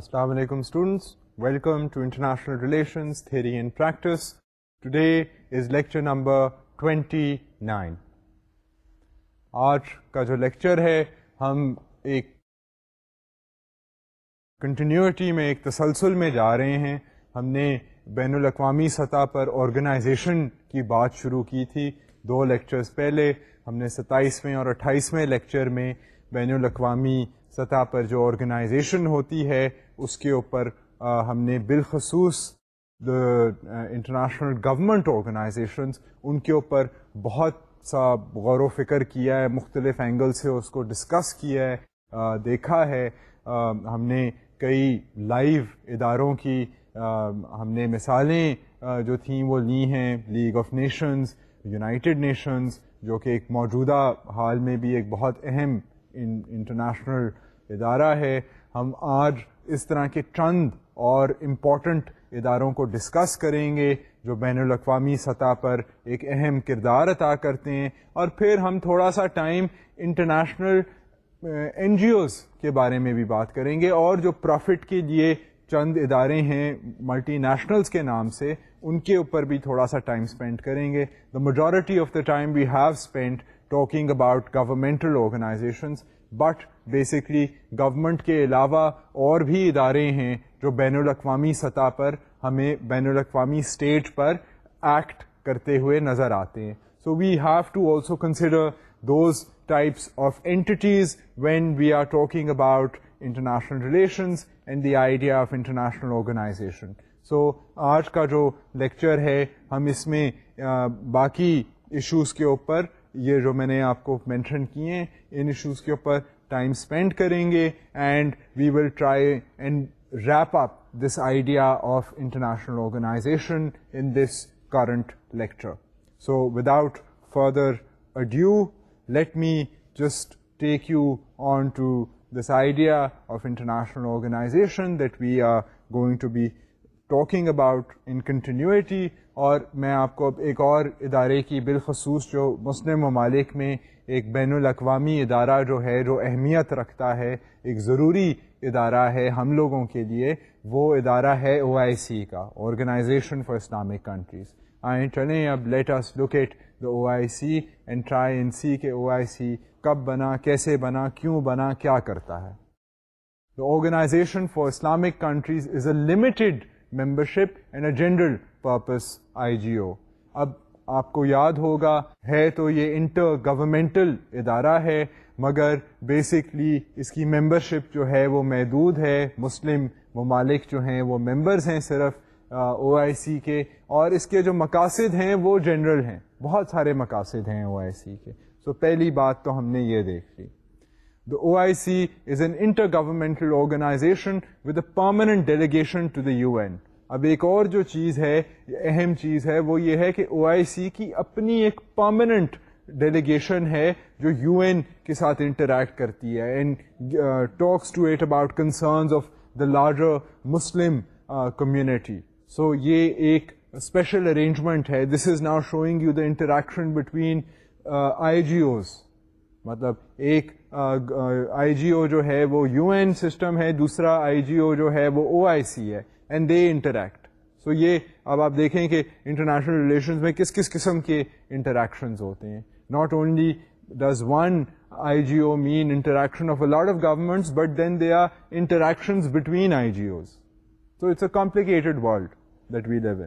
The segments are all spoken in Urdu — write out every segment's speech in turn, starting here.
السلام علیکم students welcome to international relations theory and practice today is lecture number twenty nine آج کا جو لیکچر ہے ہم ایک کنٹینیوٹی میں ایک تسلسل میں جا رہے ہیں ہم نے بین الاقوامی سطح پر آرگنائزیشن کی بات شروع کی تھی دو لیکچرز پہلے ہم نے ستائیسویں اور اٹھائیسویں لیکچر میں بین الاقوامی سطح پر جو آرگنائزیشن ہوتی ہے اس کے اوپر ہم نے بالخصوص انٹرنیشنل گورنمنٹ آرگنائزیشنس ان کے اوپر بہت سا غور و فکر کیا ہے مختلف اینگل سے اس کو ڈسکس کیا ہے دیکھا ہے ہم نے کئی لائیو اداروں کی ہم نے مثالیں جو تھیں وہ لی ہیں League of Nations United Nations جو کہ ایک موجودہ حال میں بھی ایک بہت اہم انٹرنیشنل ادارہ ہے ہم آج اس طرح کے چند اور امپورٹنٹ اداروں کو ڈسکس کریں گے جو بین الاقوامی سطح پر ایک اہم کردار ادا کرتے ہیں اور پھر ہم تھوڑا سا time international N G Os کے بارے میں بھی بات کریں گے اور جو پروفٹ کے لیے چند ادارے ہیں ملٹی نیشنلس کے نام سے ان کے اوپر بھی تھوڑا سا ٹائم اسپینڈ کریں گے the majority of the time we have spend talking about governmental organisations but basically government کے علاوہ اور بھی ادارے ہیں جو بین الاقوامی سطح پر ہمیں بین الاقوامی اسٹیٹ پر ایکٹ کرتے ہوئے نظر آتے ہیں so we have to also consider those types of entities when we are talking about international relations and the idea of international organisation so آج کا جو لیکچر ہے ہم اس میں باقی ایشوز کے اوپر یہ جو میں نے آپ کو مینشن کیے ہیں ان ایشوز کے اوپر ٹائم اسپینڈ کریں گے and we will try and wrap up this idea of international organisation in this current lecture so without further ado let me just take you on to this idea of international organisation that we are going to be talking about in continuity اور میں آپ کو اب ایک اور ادارے کی بالخصوص جو مسلم ممالک میں ایک بین الاقوامی ادارہ جو ہے جو اہمیت رکھتا ہے ایک ضروری ادارہ ہے ہم لوگوں کے لیے وہ ادارہ ہے او آئی سی کا آرگنائزیشن فار اسلامک کنٹریز آئیں چلیں اب let let's locate the O I C and try N C کے او آئی سی کب بنا کیسے بنا کیوں بنا کیا کرتا ہے the Organisation for Islamic Countries is a limited membership and a general purpose I G O اب آپ کو یاد ہوگا ہے تو یہ انٹر گورنمنٹل ادارہ ہے مگر بیسکلی اس کی ممبرشپ جو ہے وہ محدود ہے مسلم ممالک جو ہیں وہ ممبرز ہیں صرف او آئی سی کے اور اس کے جو مقاصد ہیں وہ جنرل ہیں بہت سارے مقاصد ہیں او آئی سی کے سو پہلی بات تو ہم نے یہ دیکھ لی the O I C is an intergovernmental organisation with a permanent delegation to the U N اب ایک اور جو چیز ہے اہم چیز ہے وہ یہ ہے کہ او آئی سی کی اپنی ایک پرماننٹ ڈیلیگیشن ہے جو یو این کے ساتھ انٹریکٹ کرتی ہے and talks to at about concerns of the larger Muslim community so یہ ایک اسپیشل ارینجمنٹ ہے this is now showing you the interaction between I G Os مطلب ایک آئی جی او جو ہے وہ یو این سسٹم ہے دوسرا آئی جی او جو ہے وہ او آئی سی ہے اینڈ دے انٹریکٹ سو یہ اب آپ دیکھیں کہ انٹرنیشنل ریلیشنز میں کس کس قسم کے انٹریکشن ہوتے ہیں not only does one I G O mean interaction of a of government but then they are interaction I G Os so it's a complicated that we leave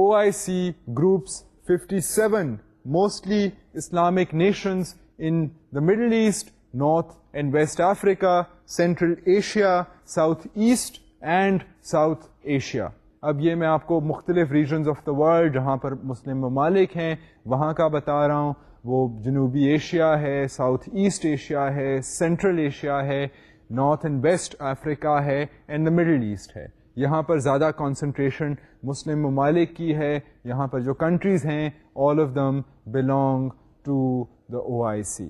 O I C groups 57 mostly Islamic nations in the Middle East North and West Africa Central Asia South East and South Asia اب یہ میں آپ کو مختلف ریجنز آف دا ورلڈ جہاں پر مسلم ممالک ہیں وہاں کا بتا رہا ہوں وہ جنوبی ایشیا ہے ساؤتھ ایسٹ ایشیا ہے سینٹرل ایشیا ہے نارتھ اینڈ ویسٹ افریقہ ہے اینڈ دا مڈل ایسٹ ہے یہاں پر زیادہ کانسنٹریشن مسلم ممالک کی ہے یہاں پر جو کنٹریز ہیں all of them belong to the O I C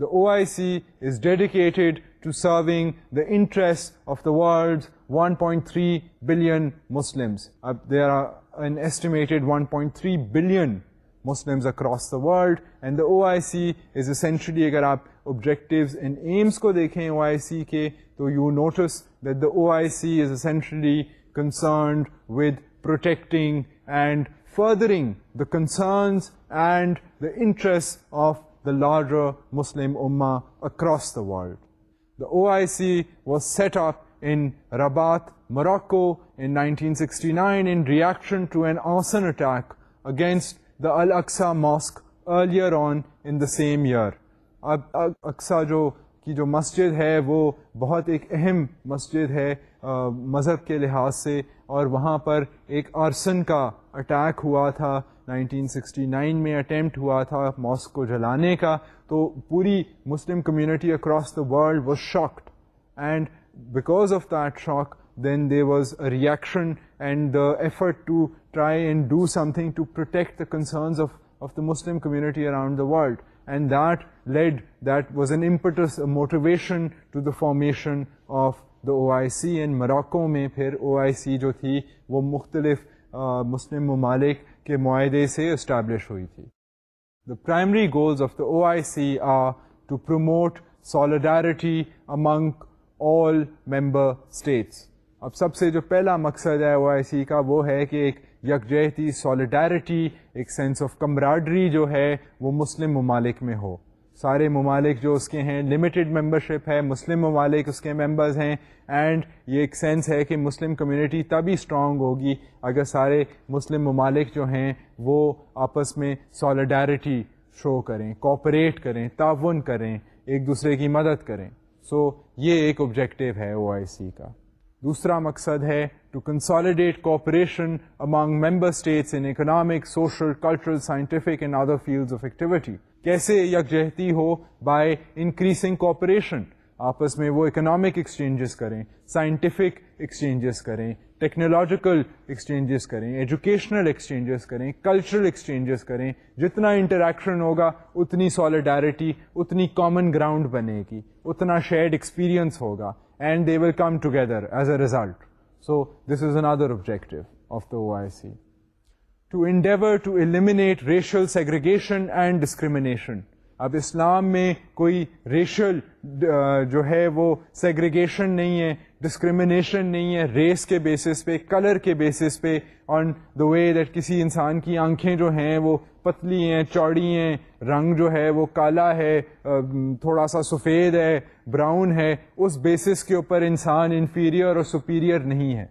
the O I C is dedicated to serving the interest of the world three billions اب they an eighty billion Muslim across the world and the O I C is entirely اگر آپ ابجیکٹ اینڈ ایمس کو دیکھیں او آئی سی کے تو you notice that the O I C is entirely concerned with protecting and furthering the concerns and the interest of the larger Muslim Ummah across the world the O I C up set up in Rabat Morocco in reaction to an in reaction to an al attack against the on mosque earlier on in the same year اب جو کی جو مسجد ہے وہ بہت ایک اہم مسجد ہے مذہب کے لحاظ سے اور وہاں پر ایک آرسن کا اٹیک ہوا تھا 1969 میں اٹیمپٹ ہوا تھا ماسکو جلانے کا تو پوری Muslim community across the world was shocked and because of that shock then they was reaction and the effort to try and do something to protect the concerns of of the Muslim community around the world and that led that was an impetus motivation to the formation of the O I C and Morocco میں پھر او آئی سی جو تھی وہ مختلف مسلم ممالک کے معاہدے سے اسٹیبلش ہوئی تھی the primary goals of the O I C are to promote solidarity among all member states اب سب سے جو پہلا مقصد ہے او آئی سی کا وہ ہے کہ ایک یکجہتی سالیڈارٹی ایک سینس آف کمراڈری جو ہے وہ مسلم ممالک میں ہو سارے ممالک جو اس کے ہیں لمیٹیڈ ممبرشپ ہے مسلم ممالک اس کے ممبرز ہیں اینڈ یہ ایک سینس ہے کہ مسلم کمیونٹی تبھی اسٹرانگ ہوگی اگر سارے مسلم ممالک جو ہیں وہ آپس میں سالیڈیرٹی شو کریں کوپریٹ کریں تعاون کریں ایک دوسرے کی مدد کریں سو so, یہ ایک آبجیکٹیو ہے او آئی سی کا دوسرا مقصد ہے to consolidate cooperation among member states in economic social cultural scientific and other fields of activity کیسے یکجہتی ہو بائی انکریزنگ کوپریشن آپس میں وہ اکنامک ایکسچینجز کریں سائنٹیفک ایکسچینجز کریں ٹیکنالوجیکل ایکسچینجز کریں ایجوکیشنل ایکسچینجز کریں کلچرل ایکسچینجز کریں جتنا انٹریکشن ہوگا اتنی سالیڈارٹی اتنی کامن گراؤنڈ بنے گی اتنا شیڈ ایکسپیرینس ہوگا and they will come together as a result so this is another objective of the O I C to endeavour to segregation racial segregation and discrimination اب اسلام میں کوئی ریشل جو ہے وہ سیگریگیشن نہیں ہے ڈسکریمنیشن نہیں ہے ریس کے بیسس پہ کلر کے بیسس پہ آن دا وے دیٹ کسی انسان کی آنکھیں جو ہیں وہ پتلی ہیں چوڑی ہیں رنگ جو ہے وہ کالا ہے تھوڑا سا سفید ہے براؤن ہے اس بیسس کے اوپر انسان انفیریئر اور سپیریئر نہیں ہے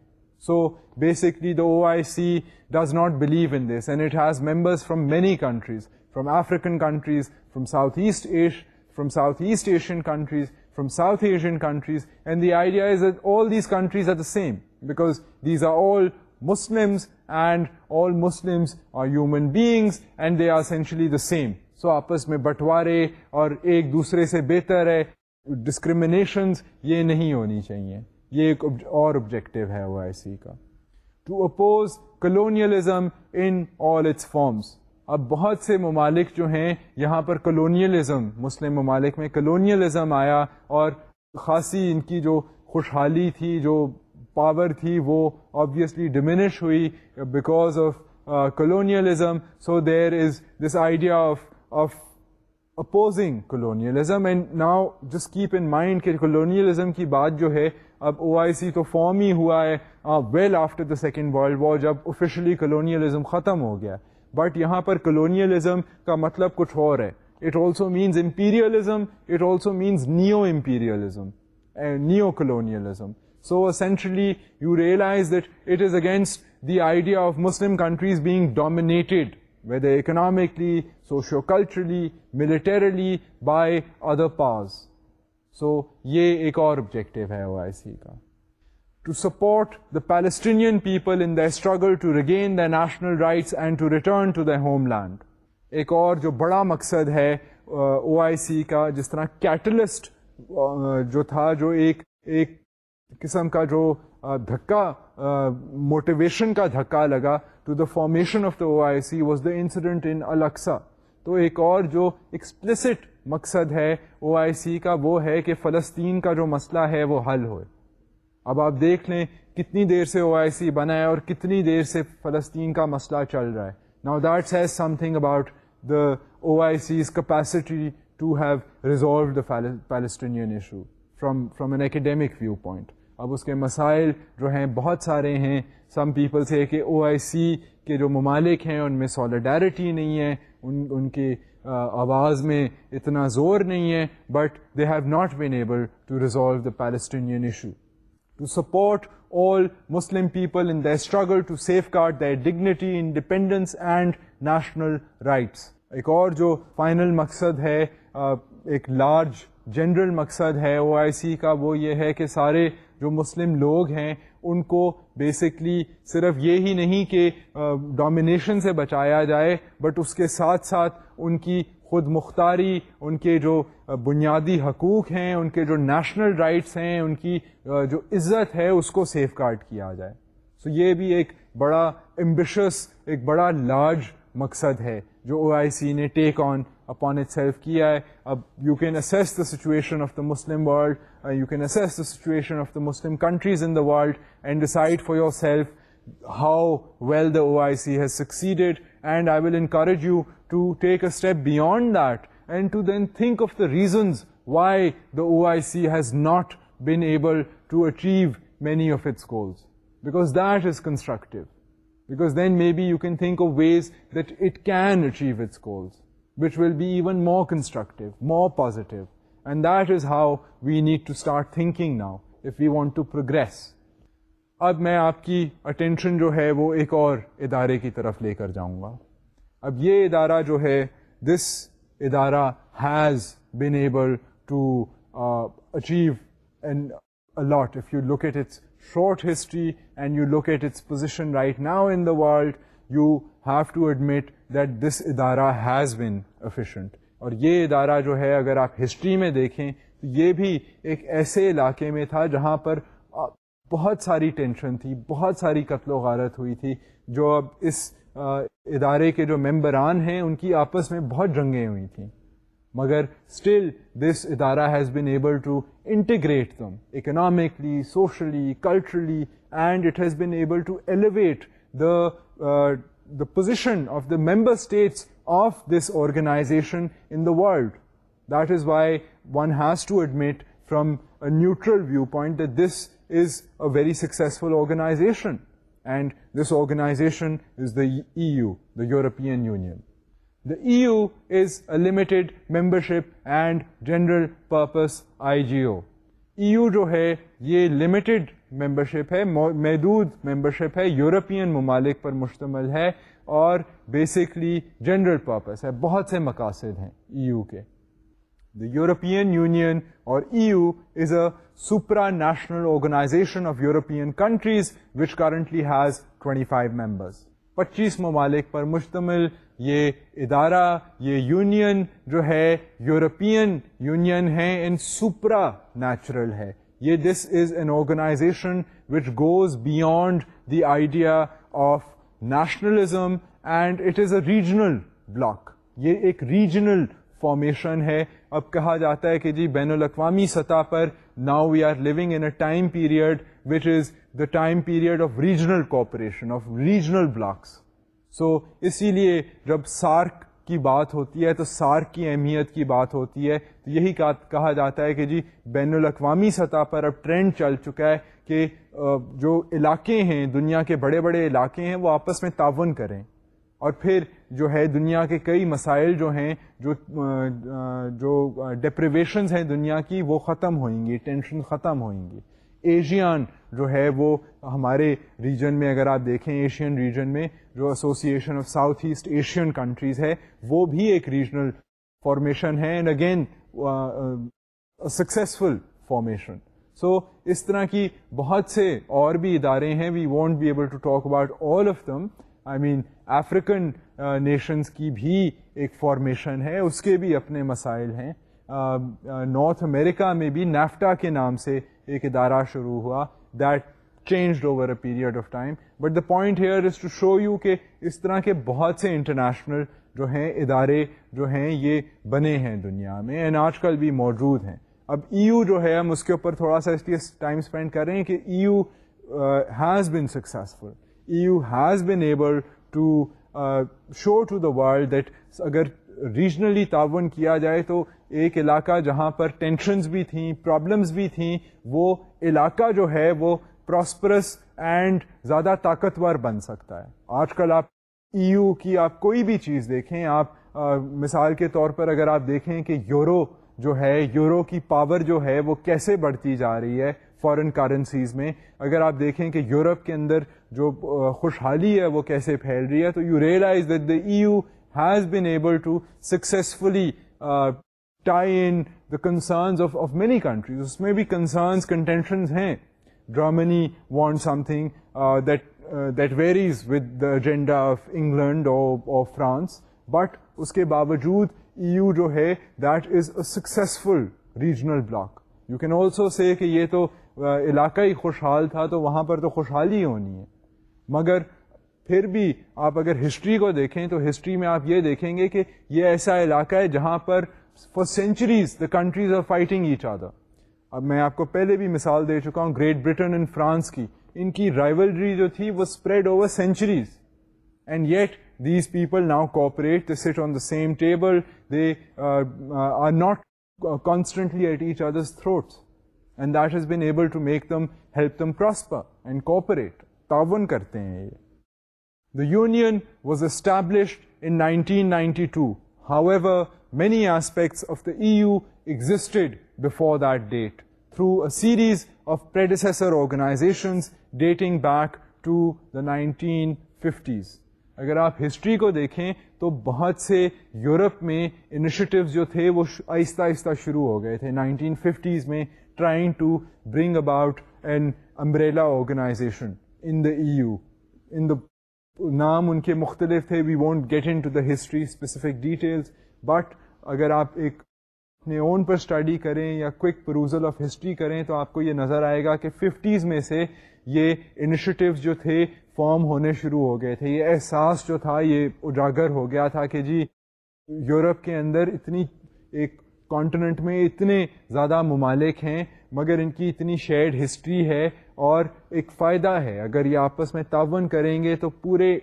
so basically the O I C does not believe in this and it has members from many countries from African countries from South East S from South East Asian countries from South Asian countries and the idea is all these countries are the same because these are all Muslims and all Muslims are human beings and they are essentially the same so آپس میں بٹوارے اور ایک دوسرے سے بہتر ہے ڈسکریمنیشنز یہ نہیں ہونی چاہیے یہ ایک اور آبجیکٹو ہے او آئی سی کا to oppose colonialism in all its forms اب بہت سے ممالک جو ہیں یہاں پر کلونیلزم مسلم ممالک میں کلونیلزم آیا اور خاصی ان کی جو خوشحالی تھی جو پاور تھی وہ آبویسلی ڈمینش ہوئی because of colonialism so there is this idea of of opposing colonialism and now جس کیپ ان مائنڈ کہ کلونیلزم کی بات جو ہے اب او آئی سی تو فارم ہی ہوا ہے well after the Second World War جب آفیشلی کلونیلزم ختم ہو گیا بٹ یہاں پر کلونیلزم کا مطلب کچھ اور ہے it also means imperialism it also means new imperialism new so centrally you realize that it is against the idea of Muslim countries being dominated whether economically socio culturally militarily by other powers so یہ ایک اور آبجیکٹیو ہے او آئی سی کا to support the Palestinian people in the struggle to regain the national rights and to return to the homeland ایک اور جو بڑا مقصد ہے او آئی سی کا جس طرح کیٹلسٹ جو تھا جو ایک قسم کا جو دھکا موٹیویشن کا دھکا لگا to the formation of the O I C was the incident in تو ایک اور جو ایکسپلسٹ مقصد ہے او آئی سی کا وہ ہے کہ فلسطین کا جو مسئلہ ہے وہ حل ہوئے اب آپ دیکھ لیں کتنی دیر سے او آئی سی بنا ہے اور کتنی دیر سے فلسطین کا مسئلہ چل رہا ہے now that these something about the O I C's capacity to have resolve the capacity issue from from an academic viewpoint اب اس کے مسائل جو ہیں بہت سارے ہیں سم پیپل سے کہ او آئی سی کے جو ممالک ہیں ان میں سالیڈیرٹی نہیں ہے ان ان کی آواز میں اتنا زور نہیں ہے but they have not been able to resolve the Palestinian issue to support all Muslim people in the struggle to safeguard the dignity independence and national rights ایک اور جو فائنل مقصد ہے ایک لارج جنرل مقصد ہے او آئی سی کا وہ یہ ہے کہ سارے جو مسلم لوگ ہیں ان کو بیسکلی صرف یہ ہی نہیں کہ ڈومینیشن سے بچایا جائے بٹ اس کے ساتھ ساتھ ان کی خود مختاری ان کے جو بنیادی حقوق ہیں ان کے جو نیشنل رائٹس ہیں ان کی جو عزت ہے اس کو سیف گارڈ کیا جائے سو یہ بھی ایک بڑا امبیشس ایک بڑا لارج مقصد ہے جو او آئی سی نے take on upon itself kiya hai. You can assess the situation of the Muslim world, uh, you can assess the situation of the Muslim countries in the world and decide for yourself how well the OIC has succeeded, and I will encourage you to take a step beyond that and to then think of the reasons why the OIC has not been able to achieve many of its goals. Because that is constructive. Because then maybe you can think of ways that it can achieve its goals. Which will be even more constructive more positive and that is how we need to start now if you want to progress اب میں آپ کی اٹینشن جو ہے وہ ایک اور ادارے کی طرف لے کر جاؤں گا اب یہ ادارہ جو ہے دس ادارہ has been able to achieve if you at its short history and you look its position right now in the world you have to admit that this ادارہ ہیز بن افیشینٹ اور یہ ادارہ جو ہے اگر آپ ہسٹری میں دیکھیں تو یہ بھی ایک ایسے علاقے میں تھا جہاں پر بہت ساری ٹینشن تھی بہت ساری قتل و غارت ہوئی تھی جو اب اس ادارے کے جو ممبران ہیں ان کی آپس میں بہت جنگیں ہوئی تھیں مگر اسٹل دس ادارہ has been able to integrate them economically socially culturally and it has been elevate position of the member states of this organization in the world that is why one has to admit from neutral viewpoint is a very successful organization and this organization is the E U the European Union the E U is a limited membership and general purpose I G O E U جو ہے یہ لمیٹڈ ممبرشپ ہے محدود ممبرشپ ہے یورپین ممالک پر مشتمل ہے اور بیسکلی جنرل پرپز ہے بہت سے مقاصد ہیں ای e یو کے دا یورپین یونین اور E U is a supranational organisation of European countries which currently has twenty five members پچیس ممالک پر مشتمل یہ ادارہ یہ یونین جو ہے یورپین یونین ہے ان سپرا نیچرل ہے یہ this is an organisation which goes beyond the idea of nationalism and it is a regional bloc یہ ایک ریجنل فارمیشن ہے اب کہا جاتا ہے کہ جی بین الاقوامی سطح پر now we are living in a time period which is the time period of regional cooperation of regional blocs so اسی لیے جب سارک کی بات ہوتی ہے تو سارک کی اہمیت کی بات ہوتی ہے تو یہی کہا جاتا ہے کہ جی بین الاقوامی سطح پر اب ٹرینڈ چل چکا ہے کہ جو علاقے ہیں دنیا کے بڑے بڑے علاقے ہیں وہ آپس میں تعاون کریں اور پھر جو ہے دنیا کے کئی مسائل جو ہیں جو جو ڈپریویشنز ہیں دنیا کی وہ ختم ہوئیں گی ٹینشن ختم ہوئیں گی ایشیان جو ہے وہ ہمارے ریجن میں اگر آپ دیکھیں ایشین ریجن میں جو association of South East Asian countries ہے وہ بھی ایک ریجنل فارمیشن ہے and again successful formation so اس طرح کی بہت سے اور بھی ادارے ہیں we want be able to talk about all of them I mean African nations کی بھی ایک فارمیشن ہے اس کے بھی اپنے مسائل ہیں نارتھ uh, uh میں بھی نیفٹا کے نام سے ایک ادارہ شروع ہوا that changed over a period of time but the point here is to show you کہ اس طرح کے بہت سے انٹرنیشنل جو ہیں ادارے جو ہیں یہ بنے ہیں دنیا میں اینڈ آج کل بھی موجود ہیں اب ای e یو جو ہے ہم اس کے اوپر تھوڑا سا اس لیے ٹائم اسپینڈ کر رہے ہیں کہ E U has been successful E U has been able to show to the world that اگر ریجنلی تعاون کیا جائے تو ایک علاقہ جہاں پر ٹینشنز بھی تھیں پرابلمز بھی تھیں وہ علاقہ جو ہے وہ پراسپرس اینڈ زیادہ طاقتور بن سکتا ہے آج کل آپ ای e یو کی آپ کوئی بھی چیز دیکھیں آپ مثال کے طور پر اگر آپ دیکھیں کہ یورو جو ہے یورو کی پاور جو ہے وہ کیسے بڑھتی جا رہی ہے فارن کرنسیز میں اگر آپ دیکھیں کہ یورپ کے اندر جو خوشحالی ہے وہ کیسے پھیل رہی ہے تو you realize that the E U has been able to successfully tie in concern many countries اس میں بھی کنسرنس کنٹینشنز ہیں جرمنیٹ varies with the agenda of England or France but اس کے باوجود ای یو جو ہے that is a successful regional bloc you can also say کہ یہ تو علاقہ ہی خوشحال تھا تو وہاں پر تو خوشحالی ہونی ہے مگر پھر بھی آپ اگر ہسٹری کو دیکھیں تو ہسٹری میں آپ یہ دیکھیں گے کہ یہ ایسا علاقہ ہے جہاں پر for centuries the countries are fighting each آدھا اب میں آپ کو پہلے بھی مثال دے چکا ہوں گریٹ برٹن اینڈ فرانس کی ان کی رائولری جو تھی وہ spread over centuries and yet these people now cooperate they sit on the same table they are not constantly at each others throats and that has been able to make them help them prosper and cooperate تعاون کرتے ہیں یہ the union was established in nineteen ninety two however many aspects of the E U existed before that date through a series predecessor organizations dating back to the nineteen fifties اگر آپ ہسٹری کو دیکھیں تو بہت سے یورپ میں انیشیٹوز جو تھے وہ آہستہ آہستہ شروع ہو گئے تھے نائنٹین ففٹیز میں trying to bring about an umbrella organization in the E U in the نام ان کے مختلف تھے we won't get into the history specific details but اگر آپ ایک اپنے اون پر اسٹڈی کریں یا کوئک پروزل آف ہسٹری کریں تو آپ کو یہ نظر آئے گا کہ ففٹیز میں سے یہ انیشیٹوز جو تھے فارم ہونے شروع ہو گئے تھے یہ احساس جو تھا یہ اجاگر ہو گیا تھا کہ جی یورپ کے اندر اتنی ایک کانٹیننٹ میں اتنے زیادہ ممالک ہیں مگر ان کی اتنی شیڈ ہسٹری ہے اور ایک فائدہ ہے اگر یہ آپس میں تعاون کریں گے تو پورے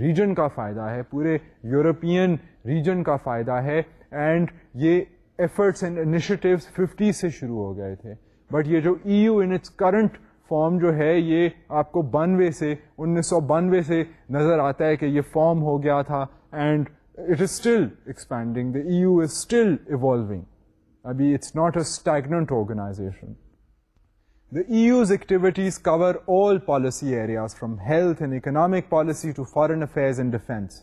ریجن کا فائدہ ہے پورے یورپین ریجن کا فائدہ ہے اینڈ یہ ایفرٹس اینڈ انیشیٹوس ففٹی سے شروع ہو گئے تھے بٹ یہ جو E U in its current form جو ہے یہ آپ کو بانوے سے انیس سو بانوے سے نظر آتا ہے کہ یہ فارم ہو گیا تھا and it is still expanding the E U is still evolving ابھی it's not a stagnant organization the U's activities cover all policy areas from health and economic policy to foreign affairs and defence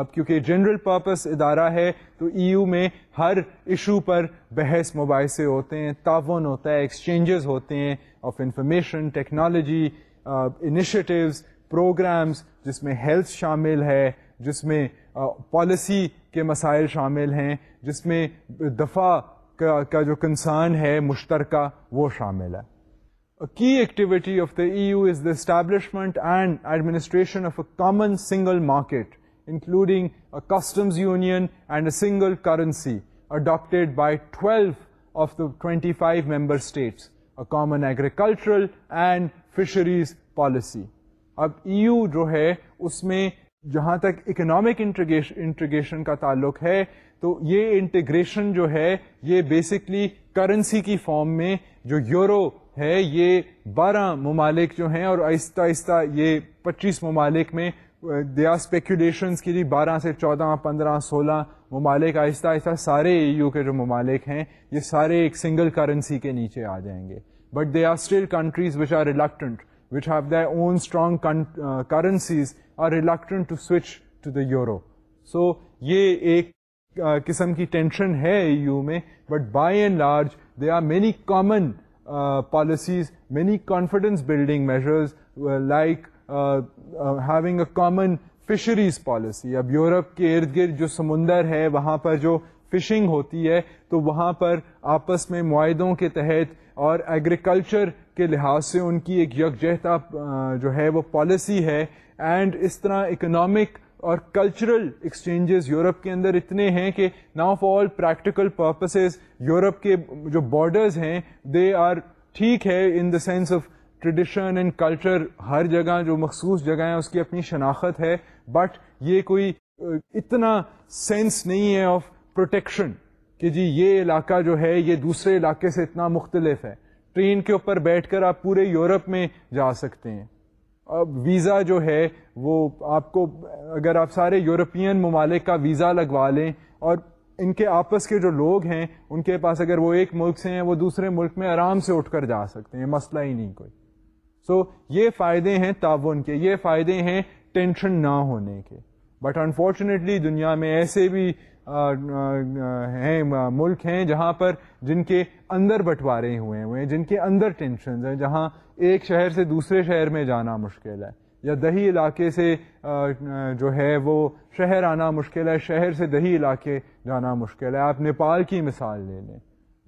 اب کیونکہ جنرل پرپس ادارہ ہے تو ای یو میں ہر ایشو پر بحث مباحثے ہوتے ہیں تعاون ہوتا ہے ایکسچینجز ہوتے ہیں of information technology initiatives programmes جس میں ہیلتھ شامل ہے جس میں پالیسی کے مسائل شامل ہیں جس میں دفاع کا کا جو کنسرن ہے مشترکہ وہ شامل ہے کی activity of the E U is the establishment and administration of a common single market including customs union and single currency adopted by twelve of the twenty five member states common agricultural and fisheries policy اب ای e یو جو ہے اس میں جہاں تک اکنامک انٹرگریشن کا تعلق ہے تو یہ انٹیگریشن جو ہے یہ بیسکلی کرنسی کی فارم میں جو یورو ہے یہ بارہ ممالک جو ہیں اور آہستہ آہستہ یہ پچیس ممالک میں دیا اسپیکولیشنس کی جی بارہ سے چودہ پندرہ سولہ ممالک آہستہ آہستہ سارے اے یو کے جو ممالک ہیں یہ سارے ایک سنگل کرنسی کے نیچے آ جائیں گے but they are still countries which are reluctant which have they own strong currencies are reluctant to switch to the euro so یہ ایک uh, قسم کی ٹینشن ہے اے یو میں but by and large they are many common policies many confidence building measures like having a common fisheries policy اب یورپ کے ارد گرد جو سمندر ہے وہاں پر جو فشنگ ہوتی ہے تو وہاں پر آپس میں معاہدوں کے تحت اور ایگریکلچر کے لحاظ سے ان کی ایک یکجہتا جو ہے وہ پالیسی ہے اینڈ اس طرح اکنامک اور کلچرل ایکسچینجز یورپ کے اندر اتنے ہیں کہ now for all practical purposes Europe کے جو بارڈرز ہیں دے آر ٹھیک ہے in the sense of tradition and culture ہر جگہ جو مخصوص جگہ ہیں اس کی اپنی شناخت ہے بٹ یہ کوئی اتنا سینس نہیں ہے آف پروٹیکشن کہ جی یہ علاقہ جو ہے یہ دوسرے علاقے سے اتنا مختلف ہے ٹرین کے اوپر بیٹھ کر آپ پورے یورپ میں جا سکتے ہیں اب ویزا جو ہے وہ آپ کو اگر آپ سارے یورپین ممالک کا ویزا لگوا لیں اور ان کے آپس کے جو لوگ ہیں ان کے پاس اگر وہ ایک ملک سے ہیں وہ دوسرے ملک میں آرام سے اٹھ کر جا سکتے ہیں مسئلہ ہی نہیں کوئی سو یہ فائدے ہیں تعاون کے یہ فائدے ہیں ٹینشن نہ ہونے کے بٹ انفارچونیٹلی دنیا میں ایسے بھی ہیں ملک ہیں جہاں پر جن کے اندر بٹوارے ہوئے ہوئے ہیں جن کے اندر ٹینشنز ہیں جہاں ایک شہر سے دوسرے شہر میں جانا مشکل ہے یا دہی علاقے سے جو ہے وہ شہر آنا مشکل ہے شہر سے دہی علاقے جانا مشکل ہے آپ نیپال کی مثال لے لیں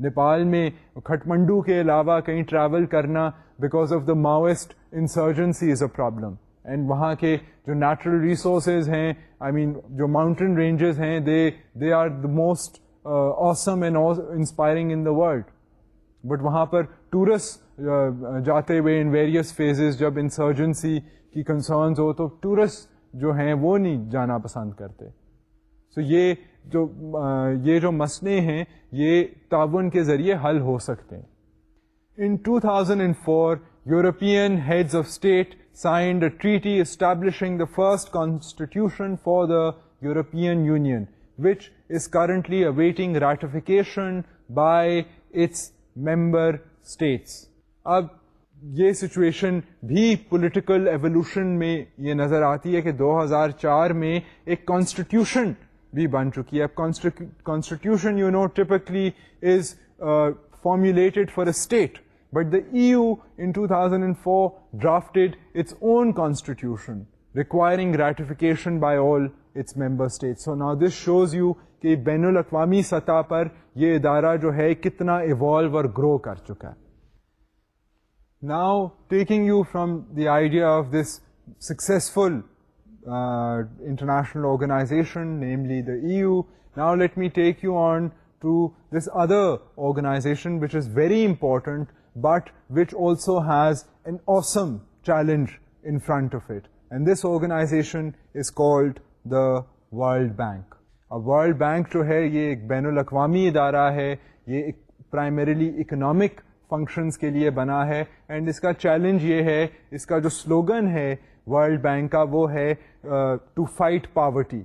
نیپال میں کھٹمنڈو کے علاوہ کہیں ٹریول کرنا because of the Maoist insurgency is a problem and وہاں کے جو نیچرل ریسورسز ہیں آئی مین جو ماؤنٹین رینجز ہیں they they are the most awesome and inspiring in the world but وہاں پر ٹورسٹ uh, uh, جاتے ہوئے ان ویریس فیزز جب انسرجنسی کی کنسرنز ہو تو ٹورسٹ جو ہیں وہ نہیں جانا پسند کرتے سو so, یہ جو یہ جو مسئلے ہیں یہ تعاون کے ذریعے حل ہو سکتے ہیں in 2004 European heads of state signed a treaty establishing the first constitution for the European Union which is currently awaiting ratification by its member states اب یہ سچویشن بھی پولیٹیکل ایولیوشن میں یہ نظر آتی ہے کہ دو ہزار چار میں ایک کانسٹیٹیوشن بھی بن چکی ہے constitution you know typically is formulated for a state but the E U in two thousand and four drafted its own constitution requiring ratification by all its member state so now this shows you کہ بین الاقوامی سطح پر یہ ادارہ جو ہے کتنا ایوالو اور گرو کر چکا ہے now taking you from the idea of this successful international organization namely the E U now let me take you on to this other organization which is very important but which also has an awesome challenge in front of it and this organization is called the World Bank اور ورلڈ بینک جو ہے یہ ایک بین الاقوامی ادارہ ہے یہ ایک پرائمریلی اکنامک فنکشنز کے لیے بنا ہے اینڈ اس کا چیلنج یہ ہے اس کا جو سلوگن ہے ورلڈ بینک کا وہ ہے ٹو فائٹ پاورٹی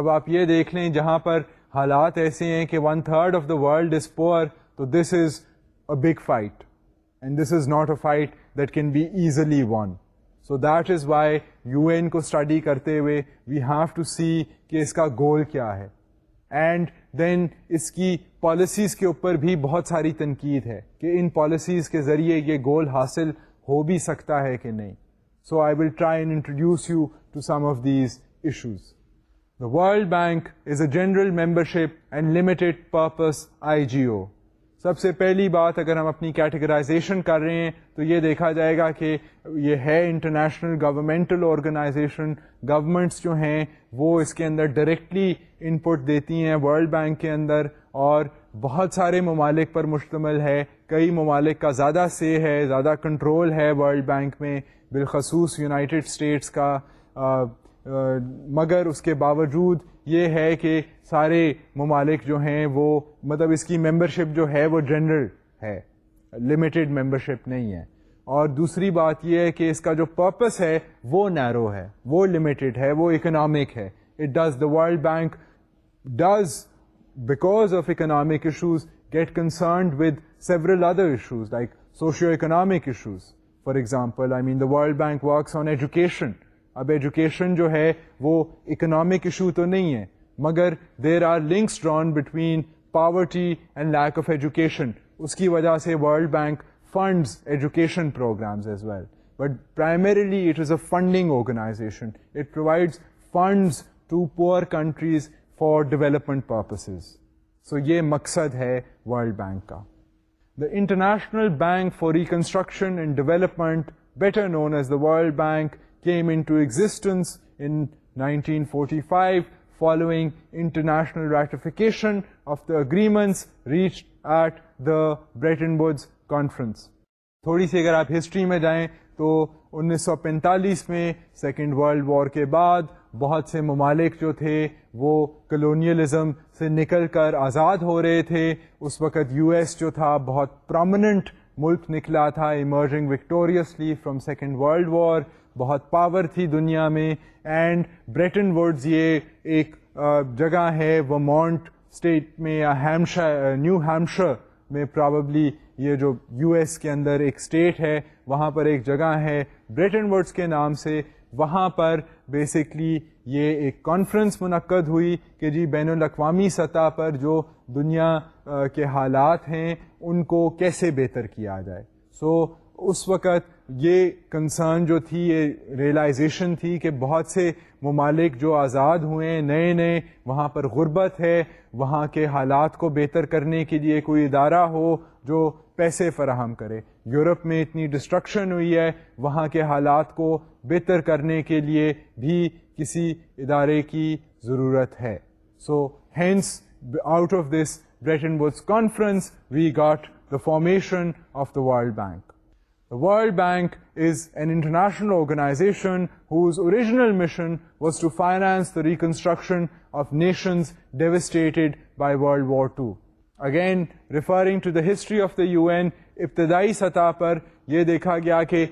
اب آپ یہ دیکھ لیں جہاں پر حالات ایسے ہیں کہ one third of the world is poor تو this is a big fight and this is not a fight that can be easily won so that is why U N کو اسٹڈی کرتے ہوئے وی ہیو ٹو سی کہ اس کا گول کیا ہے اینڈ دین اس کی پالیسیز کے اوپر بھی بہت ساری تنقید ہے کہ ان پالیسیز کے ذریعے یہ گول حاصل ہو بھی سکتا ہے کہ نہیں World Bank is a general membership and I G O سب سے پہلی بات اگر ہم اپنی کیٹیگرائزیشن کر رہے ہیں تو یہ دیکھا جائے گا کہ یہ ہے انٹرنیشنل گورنمنٹل آرگنائزیشن گورمنٹس جو ہیں وہ اس کے اندر ڈائریکٹلی ان پٹ دیتی ہیں ورلڈ بینک کے اندر اور بہت سارے ممالک پر مشتمل ہے کئی ممالک کا زیادہ سے ہے زیادہ کنٹرول ہے ورلڈ بینک میں بالخصوص یونائٹڈ اسٹیٹس آ, مگر اس کے باوجود یہ ہے کہ سارے ممالک جو ہیں وہ مطلب اس کی ممبر شپ جو ہے وہ جنرل ہے لمیٹڈ ممبر شپ نہیں ہے اور دوسری بات یہ ہے کہ اس کا جو پرپس ہے وہ نیرو ہے وہ لمیٹڈ ہے وہ اکنامک ہے it does the World Bank does because of economic issues get concerned with several other issues like socio economic issues for example I mean the World Bank works on education اب ایجوکیشن جو ہے وہ اکنامک ایشو تو نہیں ہے مگر there are links drawn between poverty and lack of education اس کی وجہ سے education programmes as well but per funding organization it provides funds to poor countries for development per so یہ مقصد ہے ورلڈ بینک کا the International Bank for Reconstruction and Development better known as the World Bank came into existence following international ratification of the agreement reach at the Bretton Woods conference تھوڑی سی اگر آپ ہسٹری میں جائیں تو انیس سو پینتالیس میں سیکنڈ ورلڈ وار کے بعد بہت سے ممالک جو تھے وہ کلونیلزم سے نکل کر آزاد ہو رہے تھے اس وقت یو ایس جو تھا بہت پرومیننٹ ملک نکلا تھا emerging victoriously from Second World War بہت پاور تھی دنیا میں اینڈ بریٹن ورڈز یہ ایک جگہ ہے وہ اسٹیٹ میں یا ہیمشا نیو ہیمشر میں پرابلی یہ جو یو ایس کے اندر ایک اسٹیٹ ہے وہاں پر ایک جگہ ہے بریٹن ورڈس کے نام سے وہاں پر بیسکلی یہ ایک کانفرنس منعقد ہوئی کہ جی بین الاقوامی سطح پر جو دنیا کے حالات ہیں ان کو کیسے بہتر کیا جائے سو so, اس وقت یہ کنسرن جو تھی یہ ریئلائزیشن تھی کہ بہت سے ممالک جو آزاد ہوئے ہیں نئے نئے وہاں پر غربت ہے وہاں کے حالات کو بہتر کرنے کے لیے کوئی ادارہ ہو جو پیسے فراہم کرے یورپ میں اتنی ڈسٹرکشن ہوئی ہے وہاں کے حالات کو بہتر کرنے کے لیے بھی کسی ادارے کی ضرورت ہے so hence out of this Bretton Woods conference we got the formation of the World Bank World Bank is an international organisation whose original mission was to finance the reconstruction of nations devastated by World War two again referring to the history of the U N ابتدائی سطح پر یہ دیکھا گیا کہ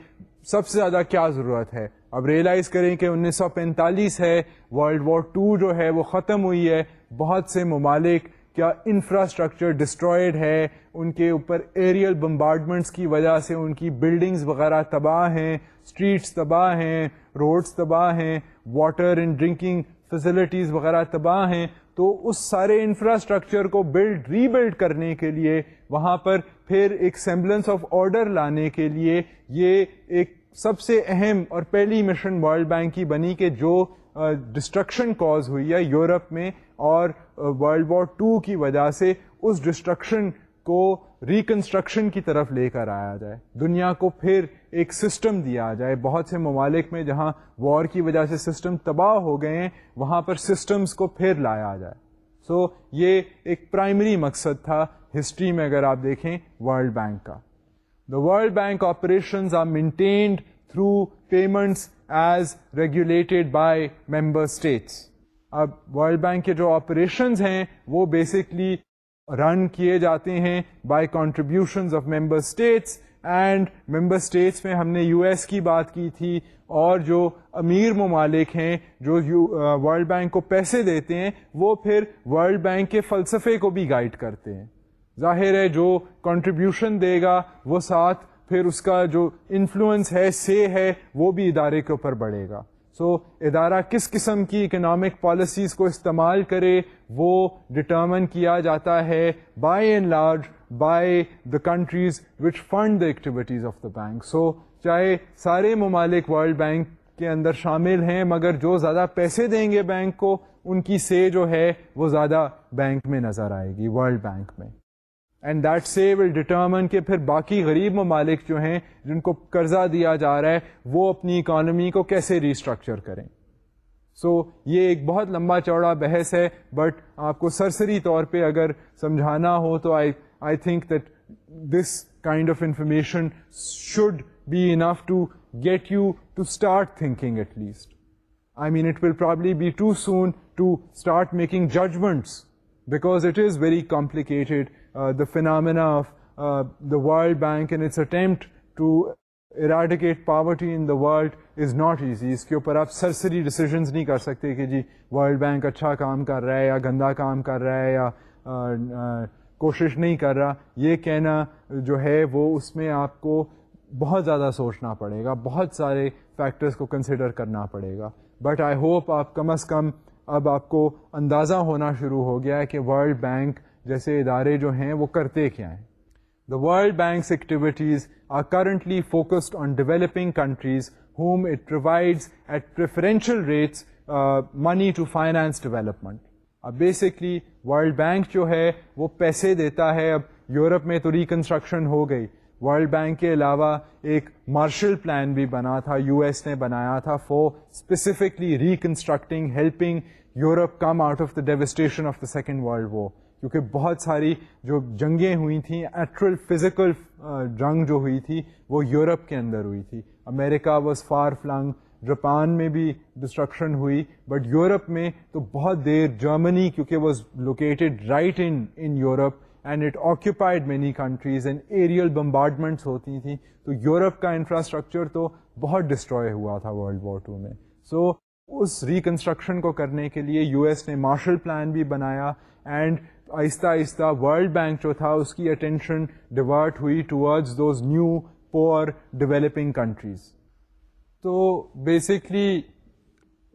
سب سے زیادہ کیا ضرورت ہے اب ریئلائز کریں کہ انیس سو پینتالیس ہے ورلڈ وار ٹو جو ہے وہ ختم ہوئی ہے بہت سے ممالک کیا انفراسٹرکچر ڈسٹرائڈ ہے ان کے اوپر ایریل بمبارڈمنٹس کی وجہ سے ان کی بلڈنگز وغیرہ تباہ ہیں اسٹریٹس تباہ ہیں روڈس تباہ ہیں واٹر اینڈ ڈرنکنگ فیسلٹیز وغیرہ تباہ ہیں تو اس سارے انفراسٹرکچر کو بلڈ ری بلڈ کرنے کے لیے وہاں پر پھر ایک سیمبلنس آف آرڈر لانے کے لیے یہ ایک سب سے اہم اور پہلی مشن ورلڈ بینک کی بنی کہ جو ڈسٹرکشن کاز ہوئی ہے یورپ میں اور ورلڈ وار ٹو کی وجہ سے اس ڈسٹرکشن کو ریکنسٹرکشن کی طرف لے کر آیا جائے دنیا کو پھر ایک سسٹم دیا جائے بہت سے ممالک میں جہاں وار کی وجہ سے سسٹم تباہ ہو گئے ہیں وہاں پر سسٹمز کو پھر لایا جائے سو so, یہ ایک پرائمری مقصد تھا ہسٹری میں اگر آپ دیکھیں ورلڈ بینک کا the World Bank operations are maintained through payments as regulated by member states اب ورلڈ بینک کے جو آپریشنز ہیں وہ بیسکلی رن کیے جاتے ہیں by contribution of member states and member states میں ہم نے یو ایس کی بات کی تھی اور جو امیر ممالک ہیں جو ورلڈ بینک کو پیسے دیتے ہیں وہ پھر ورلڈ بینک کے فلسفے کو بھی گائڈ کرتے ہیں ظاہر ہے جو کنٹریبیوشن دے گا وہ ساتھ پھر اس کا جو انفلوئنس ہے سے ہے وہ بھی ادارے کے اوپر بڑھے گا سو so, ادارہ کس قسم کی اکنامک پالیسیز کو استعمال کرے وہ ڈٹرمن کیا جاتا ہے by and large by the countries which fund the activities of the bank so چاہے سارے ممالک ورلڈ بینک کے اندر شامل ہیں مگر جو زیادہ پیسے دیں گے بینک کو ان کی سے جو ہے وہ زیادہ بینک میں نظر آئے گی ورلڈ بینک میں and that she will determine کہ پھر باقی غریب ممالک جو ہیں جن کو قرضہ دیا جا رہا ہے وہ اپنی اکانومی کو کیسے ریسٹرکچر کریں سو so, یہ ایک بہت لمبا چوڑا بحث ہے بٹ آپ کو سرسری طور پہ اگر سمجھانا ہو تو I I think that this kind of information should be enough to get you to start thinking at least I mean it will probably be too too soon start making judgements because it is very complicated the phenomena of the world bank in its attempt to eradicate poverty in the world is not easy اس کے اوپر آپ سرسری ڈسیزنس نہیں کر سکتے کہ جی ورلڈ بینک اچھا کام کر رہا ہے یا گندا کام کر رہا ہے یا کوشش نہیں کر رہا یہ کہنا جو ہے وہ اس میں آپ کو بہت زیادہ سوچنا پڑے گا بہت سارے فیکٹرس کو کنسیڈر کرنا پڑے گا بٹ آئی ہوپ آپ کم از کم اب آپ کو اندازہ ہونا شروع ہو گیا ہے کہ ورلڈ بینک جیسے ادارے جو ہیں وہ کرتے کیا ہیں the World Bank's activities are currently focused on developing countries home it provides at preferential rates money to finance development اب بیسکلی ورلڈ بینک جو ہے وہ پیسے دیتا ہے اب یورپ میں تو ریکنسٹرکشن ہو گئی ورلڈ بینک کے علاوہ ایک مارشل پلان بھی بنا تھا یو ایس نے بنایا تھا for specifically reconstructing helping Europe come out of the devastation of the Second World War کیونکہ بہت ساری جو جنگیں ہوئی تھیں ایکچوئل فزیکل جنگ جو ہوئی تھی وہ یورپ کے اندر ہوئی تھی America was far filling Japan میں بھی ڈسٹرکشن ہوئی بٹ یورپ میں تو بہت دیر جرمنی کیونکہ was located right in in Europe and it occupied many countries and aerial bombardments ہوتی تھیں تو یورپ کا انفراسٹرکچر تو بہت ڈسٹروائے ہوا تھا ورلڈ وار ٹو میں سو so, اس ریکنسٹرکشن کو کرنے کے لیے یو ایس نے مارشل پلان بھی بنایا اینڈ آہستہ آہستہ ورلڈ بینک جو تھا اس کی اٹینشن ڈیورٹ ہوئی toward those new poor developing countries تو بیسکلی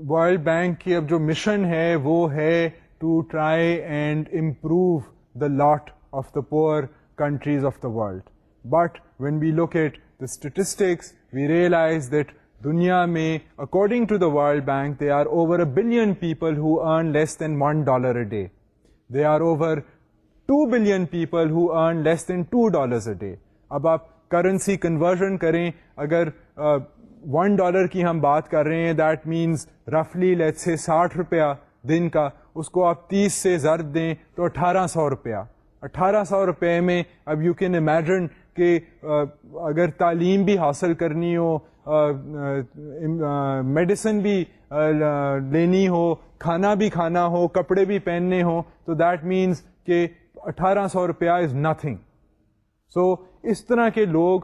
ورلڈ بینک کی اب جو مشن ہے وہ ہے to try and improve the lot of the poor countries of the world but when we look at the statistics we realise that دنیا میں according to the World Bank they are over a billion people who earn less than one dollar a day they are over two billion people who earn less than two dollars a day اب آپ کرنسی کنورژن کریں اگر ون ڈالر کی ہم بات کر رہے ہیں دیٹ مینس رفلی لیٹ سے ساٹھ روپیہ دن کا اس کو آپ تیس سے زرد دیں تو اٹھارہ سو روپیہ اٹھارہ سو روپئے میں اب یو کین امیجن کہ اگر تعلیم بھی حاصل کرنی ہو میڈیسن بھی لینی ہو کھانا بھی کھانا ہو کپڑے بھی پہننے ہوں تو دیٹ مینس کہ اٹھارہ سو روپیہ از نتھنگ سو اس طرح کے لوگ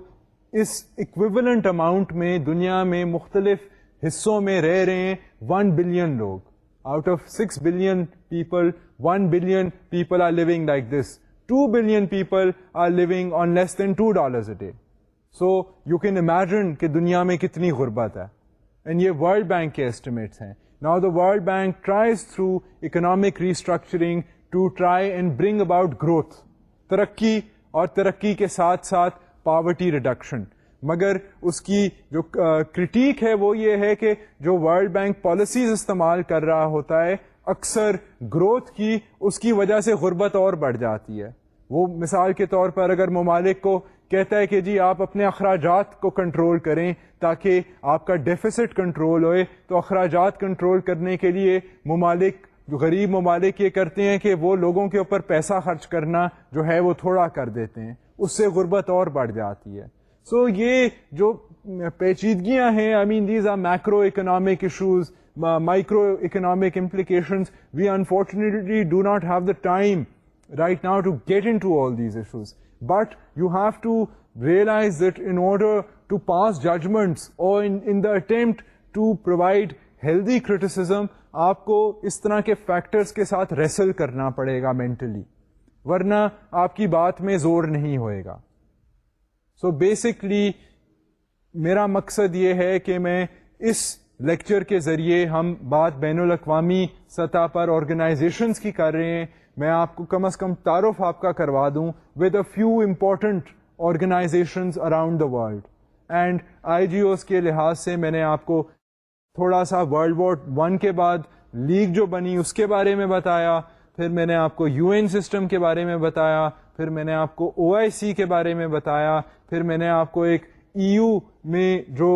اس اکویولنٹ اماؤنٹ میں دنیا میں مختلف حصوں میں رہ رہے ہیں ون بلین لوگ out of six billion people one billion people are living like this two billion people are living on less than two dollars a day so you can imagine کہ دنیا میں کتنی غربت ہے اینڈ یہ ورلڈ بینک کے اسٹیمیٹس ہیں ترقی کے ساتھ ساتھ پاورٹی ریڈکشن مگر اس کی جو کرٹیک ہے وہ یہ ہے کہ جو ورلڈ بینک پالیسیز استعمال کر رہا ہوتا ہے اکثر گروتھ کی اس کی وجہ سے غربت اور بڑھ جاتی ہے وہ مثال کے طور پر اگر ممالک کو کہتا ہے کہ جی آپ اپنے اخراجات کو کنٹرول کریں تاکہ آپ کا ڈیفیسٹ کنٹرول ہوئے تو اخراجات کنٹرول کرنے کے لیے ممالک جو غریب ممالک یہ کرتے ہیں کہ وہ لوگوں کے اوپر پیسہ خرچ کرنا جو ہے وہ تھوڑا کر دیتے ہیں اس سے غربت اور بڑھ جاتی ہے سو so, یہ جو پیچیدگیاں ہیں I mean these are macroeconomic issues microeconomic implications we unfortunately do not have the time right now to get into all these issues but you have to realise in in order to pass judgements اور آپ کو اس طرح کے فیکٹرس کے ساتھ ریسل کرنا پڑے گا مینٹلی ورنہ آپ کی بات میں زور نہیں ہوئے گا سو so بیسکلی میرا مقصد یہ ہے کہ میں اس لیکچر کے ذریعے ہم بات بین الاقوامی سطح پر آرگنائزیشنس کی کر رہے ہیں میں آپ کو کم از کم تعارف آپ کا کروا دوں with a few important organizations around the world and I G Os کے لحاظ سے میں نے آپ کو تھوڑا سا ورلڈ وار ون کے بعد لیگ جو بنی اس کے بارے میں بتایا پھر میں نے آپ کو یو این سسٹم کے بارے میں بتایا پھر میں نے آپ کو او آئی سی کے بارے میں بتایا پھر میں نے آپ کو ایک ای e یو میں جو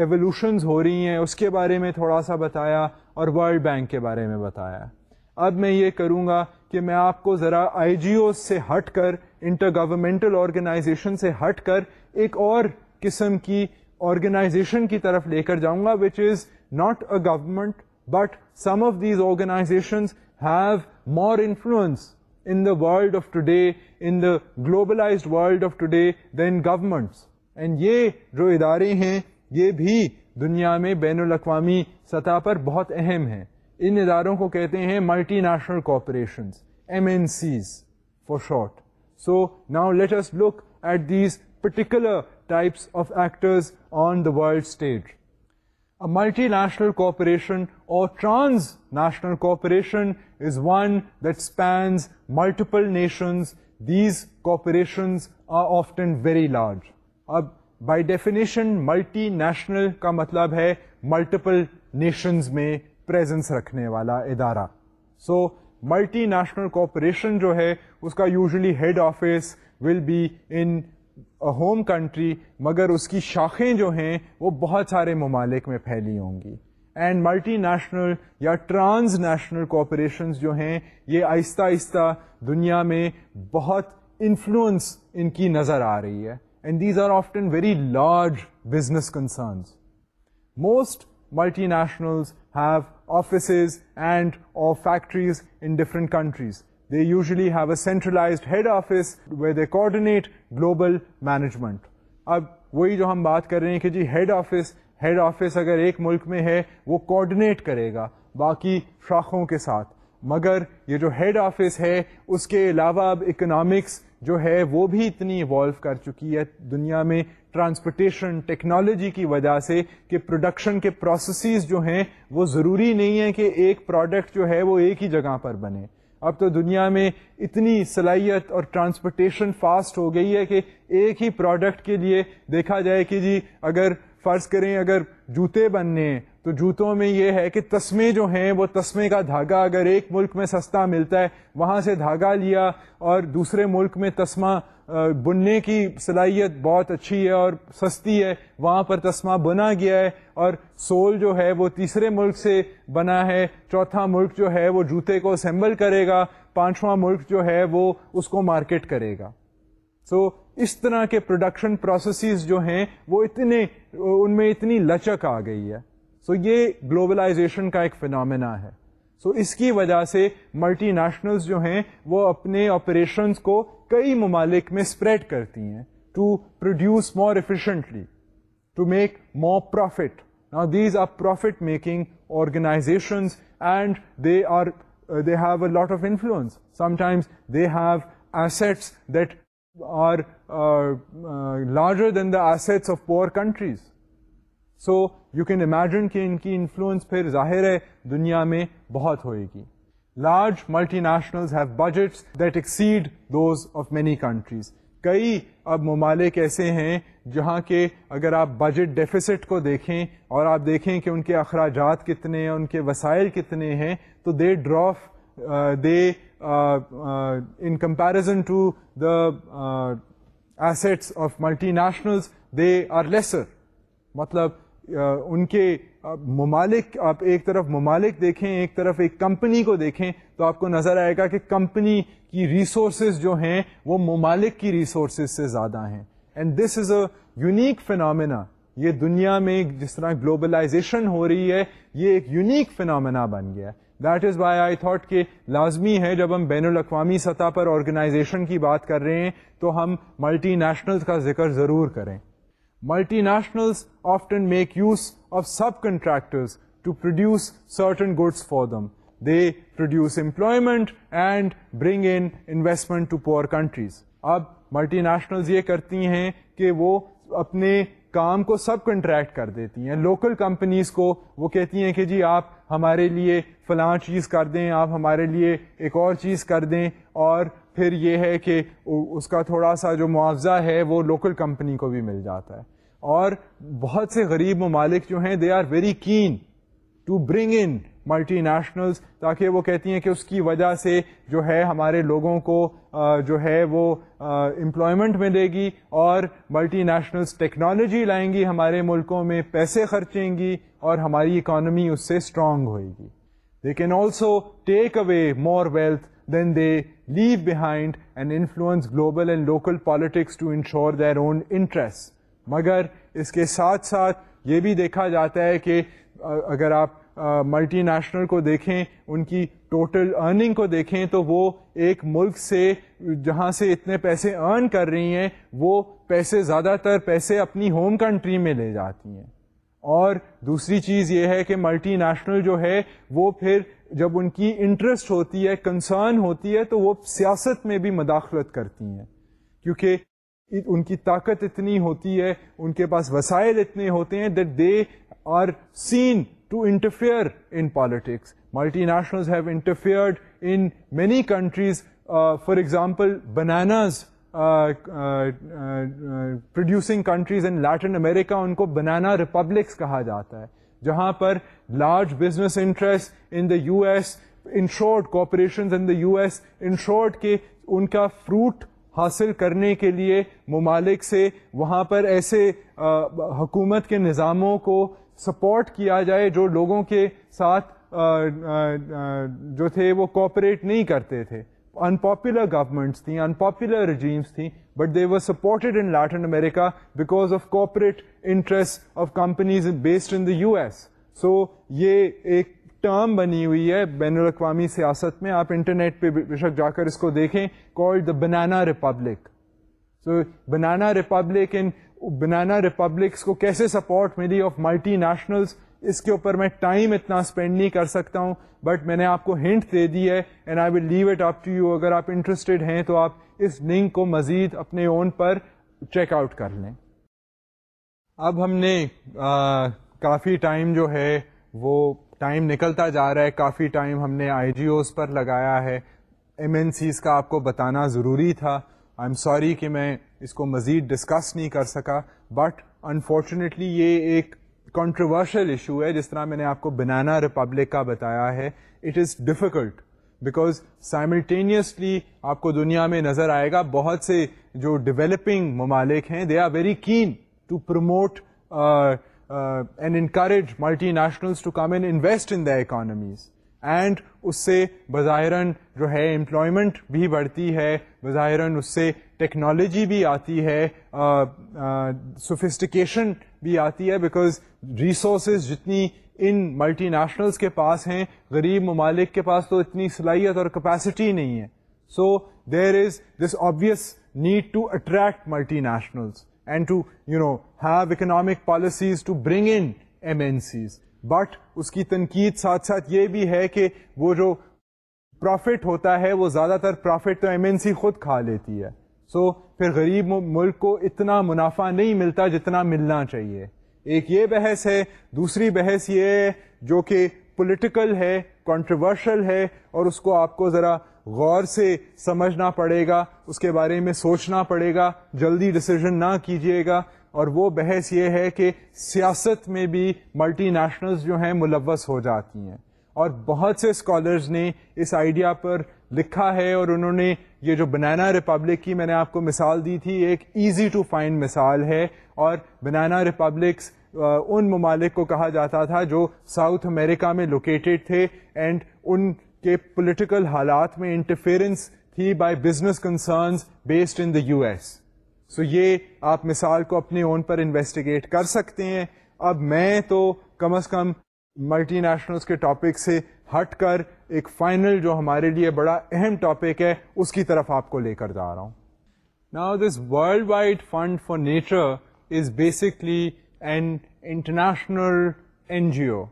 ایولیوشنز ہو رہی ہیں اس کے بارے میں تھوڑا سا بتایا اور ورلڈ بینک کے بارے میں بتایا اب میں یہ کروں گا کہ میں آپ کو ذرا آئی جی او سے ہٹ کر انٹر گورمنٹل آرگنائزیشن سے ہٹ کر ایک اور قسم کی آرگنائزیشن کی طرف لے کر جاؤں گا which is not a government but some of these organizations have more influence in the world of today in the globalized world of today than governments and یہ جو ادارے ہیں یہ بھی دنیا میں بین الاقوامی سطح پر بہت اہم ہیں ان اداروں کو کہتے ہیں multinational corporations M N Cs for short so نا let's look at this particular multinational corporation اور ملٹی نیشنل کا مطلب ہے ملٹیپل نیشنز میں پریزنس رکھنے والا ادارہ سو ملٹی نیشنل کارپوریشن جو ہے اس کا usually head office will be in home country مگر اس کی شاخیں جو ہیں وہ بہت سارے ممالک میں پھیلی ہوں گی اینڈ ملٹی نیشنل یا ٹرانس نیشنل کارپوریشنز جو ہیں یہ آہستہ آہستہ دنیا میں بہت انفلوئنس ان کی نظر آ رہی ہے and these are often very large business concerns most multinationals have offices and of factories in different countries they usually have a centralised head office with a coordinate global management اب وہی جو ہم بات کر رہے ہیں کہ جی ہیڈ آفس ہیڈ آفس اگر ایک ملک میں ہے وہ کارڈینیٹ کرے گا باقی شاخوں کے ساتھ مگر یہ جو ہیڈ آفس ہے اس کے علاوہ اب اکنامکس جو ہے وہ بھی اتنی ایوالو کر چکی ہے دنیا میں ٹرانسپورٹیشن ٹیکنالوجی کی وجہ سے کہ پروڈکشن کے پروسیسز جو ہیں وہ ضروری نہیں ہے کہ ایک پروڈکٹ جو ہے وہ ایک ہی جگہ پر بنے اب تو دنیا میں اتنی صلاحیت اور ٹرانسپورٹیشن فاسٹ ہو گئی ہے کہ ایک ہی پروڈکٹ کے لیے دیکھا جائے کہ جی اگر فرض کریں اگر جوتے بننے تو جوتوں میں یہ ہے کہ تسمے جو ہیں وہ تسمے کا دھاگا اگر ایک ملک میں سستا ملتا ہے وہاں سے دھاگا لیا اور دوسرے ملک میں تسمہ بننے کی صلاحیت بہت اچھی ہے اور سستی ہے وہاں پر تسمہ بنا گیا ہے اور سول جو ہے وہ تیسرے ملک سے بنا ہے چوتھا ملک جو ہے وہ جوتے کو اسمبل کرے گا پانچواں ملک جو ہے وہ اس کو مارکیٹ کرے گا سو so, اس طرح کے پروڈکشن پروسیسز جو ہیں وہ اتنے ان میں اتنی لچک آ گئی ہے سو so, یہ گلوبلائزیشن کا ایک فنامنا ہے سو so, اس کی وجہ سے ملٹی نیشنلز جو ہیں وہ اپنے آپریشنس کو کئی ممالک میں اسپریڈ کرتی ہیں to produce more efficiently to make more profit نا these are profit making organisations and they are they have a lot of influence they have assets that are larger than the assets of poor countries so you can imagine کہ ان کی انفلوئنس پھر ظاہر ہے دنیا میں بہت ہوئے گی large multinational have budget that exceed those of many countries کئی اب ممالک ایسے ہیں جہاں کے اگر آپ بجٹ ڈیفیسٹ کو دیکھیں اور آپ دیکھیں کہ ان کے اخراجات کتنے ہیں ان کے وسائل کتنے ہیں تو they dwarf they in comparison to the assets of multinationals they are lesser مطلب ان کے ممالک آپ ایک طرف ممالک دیکھیں ایک طرف ایک کمپنی کو دیکھیں تو آپ کو نظر آئے گا کہ کمپنی کی ریسورسز جو ہیں وہ ممالک کی ریسورسز سے زیادہ ہیں and this is a unique phenomena یہ دنیا میں جس طرح گلوبلائزیشن ہو رہی ہے یہ ایک یونیک فینامنا بن گیا that is why I thought کہ لازمی ہے جب ہم بین الاقوامی سطح پر آرگنائزیشن کی بات کر رہے ہیں تو ہم ملٹی نیشنل کا ذکر ضرور کریں multinational often make use of subcontractors to produce certain goods for them they produce employment and bring in investment to poor countries اب ملٹی نیشنلز یہ کرتی ہیں کہ وہ اپنے کام کو سب کنٹریکٹ کر دیتی ہیں لوکل کمپنیز کو وہ کہتی ہیں کہ جی آپ ہمارے لیے فلاں چیز کر دیں آپ ہمارے لیے ایک اور چیز کر دیں اور پھر یہ ہے کہ اس کا تھوڑا سا جو معاوضہ ہے وہ لوکل کمپنی کو بھی مل جاتا ہے اور بہت سے غریب ممالک جو ہیں they are very keen to bring in multinationals تاکہ وہ کہتی ہیں کہ اس کی وجہ سے جو ہے ہمارے لوگوں کو جو ہے وہ امپلائمنٹ ملے گی اور ملٹی نیشنلس ٹیکنالوجی لائیں گی ہمارے ملکوں میں پیسے خرچیں گی اور ہماری اکانومی اس سے اسٹرانگ ہوئے گی they can also take away more wealth than they leave behind and influence global and local politics to ensure their own interest مگر اس کے ساتھ ساتھ یہ بھی دیکھا جاتا ہے کہ اگر آپ ملٹی نیشنل کو دیکھیں ان کی ٹوٹل ارننگ کو دیکھیں تو وہ ایک ملک سے جہاں سے اتنے پیسے ارن کر رہی ہیں وہ پیسے زیادہ تر پیسے اپنی ہوم کنٹری میں لے جاتی ہیں اور دوسری چیز یہ ہے کہ ملٹی نیشنل جو ہے وہ پھر جب ان کی انٹرسٹ ہوتی ہے کنسرن ہوتی ہے تو وہ سیاست میں بھی مداخلت کرتی ہیں کیونکہ ان کی طاقت اتنی ہوتی ہے ان کے پاس وسائل اتنے ہوتے ہیں that they are seen to interfere in politics multinational have interfered in many countries for example bananas producing countries in Latin America ان کو بنانا ریپبلکس کہا جاتا ہے جہاں پر large business interest in the U S in short U S in short کے ان کا فروٹ حاصل کرنے کے لیے ممالک سے وہاں پر ایسے حکومت کے نظاموں کو سپورٹ کیا جائے جو لوگوں کے ساتھ جو تھے وہ کوپریٹ نہیں کرتے تھے ان پاپولر گورمنٹس تھیں ان پاپولر رجیمس تھیں but they were supported in Latin America because of corporate interest of companies based in the U S so یہ ایک ٹرم بنی ہوئی ہے بین الاقوامی سیاست میں آپ انٹرنیٹ پہ بے شک جا کر اس کو دیکھیں call the banana republic so banana republic in banana republics کو کیسے سپورٹ ملی آف ملٹی نیشنلس اس کے اوپر میں ٹائم اتنا اسپینڈ نہیں کر سکتا ہوں بٹ میں نے آپ کو ہنٹ دے دی ہے and I will leave it up to you اگر آپ انٹرسٹڈ ہیں تو آپ اس لنک کو مزید اپنے اون پر چیک آؤٹ کر لیں اب ہم نے آ, کافی ٹائم جو ہے وہ ٹائم نکلتا جا رہا ہے کافی ٹائم ہم نے آئی جی اوز پر لگایا ہے ایم این سیز کا آپ کو بتانا ضروری تھا آئی ایم سوری کہ میں اس کو مزید ڈسکس نہیں کر سکا بٹ انفارچونیٹلی یہ ایک کانٹروورشل ایشو ہے جس طرح میں نے آپ کو بنانا ریپبلک کا بتایا ہے it is difficult because simultaneously آپ کو دنیا میں نظر آئے گا بہت سے جو ڈیولپنگ ممالک ہیں they are very keen to promote and encourage multi to come and invest in the economies and اس سے بظاہراً جو ہے امپلائمنٹ بھی بڑھتی ہے بظاہراً اس سے ٹیکنالوجی بھی آتی ہے سوفسٹیکیشن بھی آتی ہے بیکاز ریسورسز جتنی ان ملٹی نیشنلس کے پاس ہیں غریب ممالک کے پاس تو اتنی صلاحیت اور کیپیسٹی نہیں ہے so there is this obvious need to attract multinationals and to you know have economic policies to bring in M N Cs but اس کی تنقید ساتھ ساتھ یہ بھی ہے کہ وہ جو پروفٹ ہوتا ہے وہ زیادہ تر پروفٹ تو ایم این سی خود کھا لیتی ہے سو so, پھر غریب ملک کو اتنا منافع نہیں ملتا جتنا ملنا چاہیے ایک یہ بحث ہے دوسری بحث یہ ہے جو کہ پولیٹیکل ہے کنٹروورشل ہے اور اس کو آپ کو ذرا غور سے سمجھنا پڑے گا اس کے بارے میں سوچنا پڑے گا جلدی ڈسیزن نہ کیجیے گا اور وہ بحث یہ ہے کہ سیاست میں بھی ملٹی نیشنلز جو ہیں ملوث ہو جاتی ہیں اور بہت سے اسکالرز نے اس آئیڈیا پر لکھا ہے اور انہوں نے یہ جو بنانا ریپبلک کی میں نے آپ کو مثال دی تھی ایک ایزی ٹو فائنڈ مثال ہے اور بنانا ریپبلکس ان ممالک کو کہا جاتا تھا جو ساؤتھ امریکہ میں لوکیٹڈ تھے اینڈ ان کے پولیٹیکل حالات میں انٹرفیئرنس تھی by business concerns based in the U S so یہ آپ مثال کو اپنے اون پر انویسٹیگیٹ کر سکتے ہیں اب میں تو کم از کم ملٹی نیشنلس کے ٹاپک سے ہٹ کر ایک فائنل جو ہمارے لیے بڑا اہم ٹاپک ہے اس کی طرف آپ کو لے کر جا رہا ہوں نا this World Wide Fund for Nature is basically and international N G O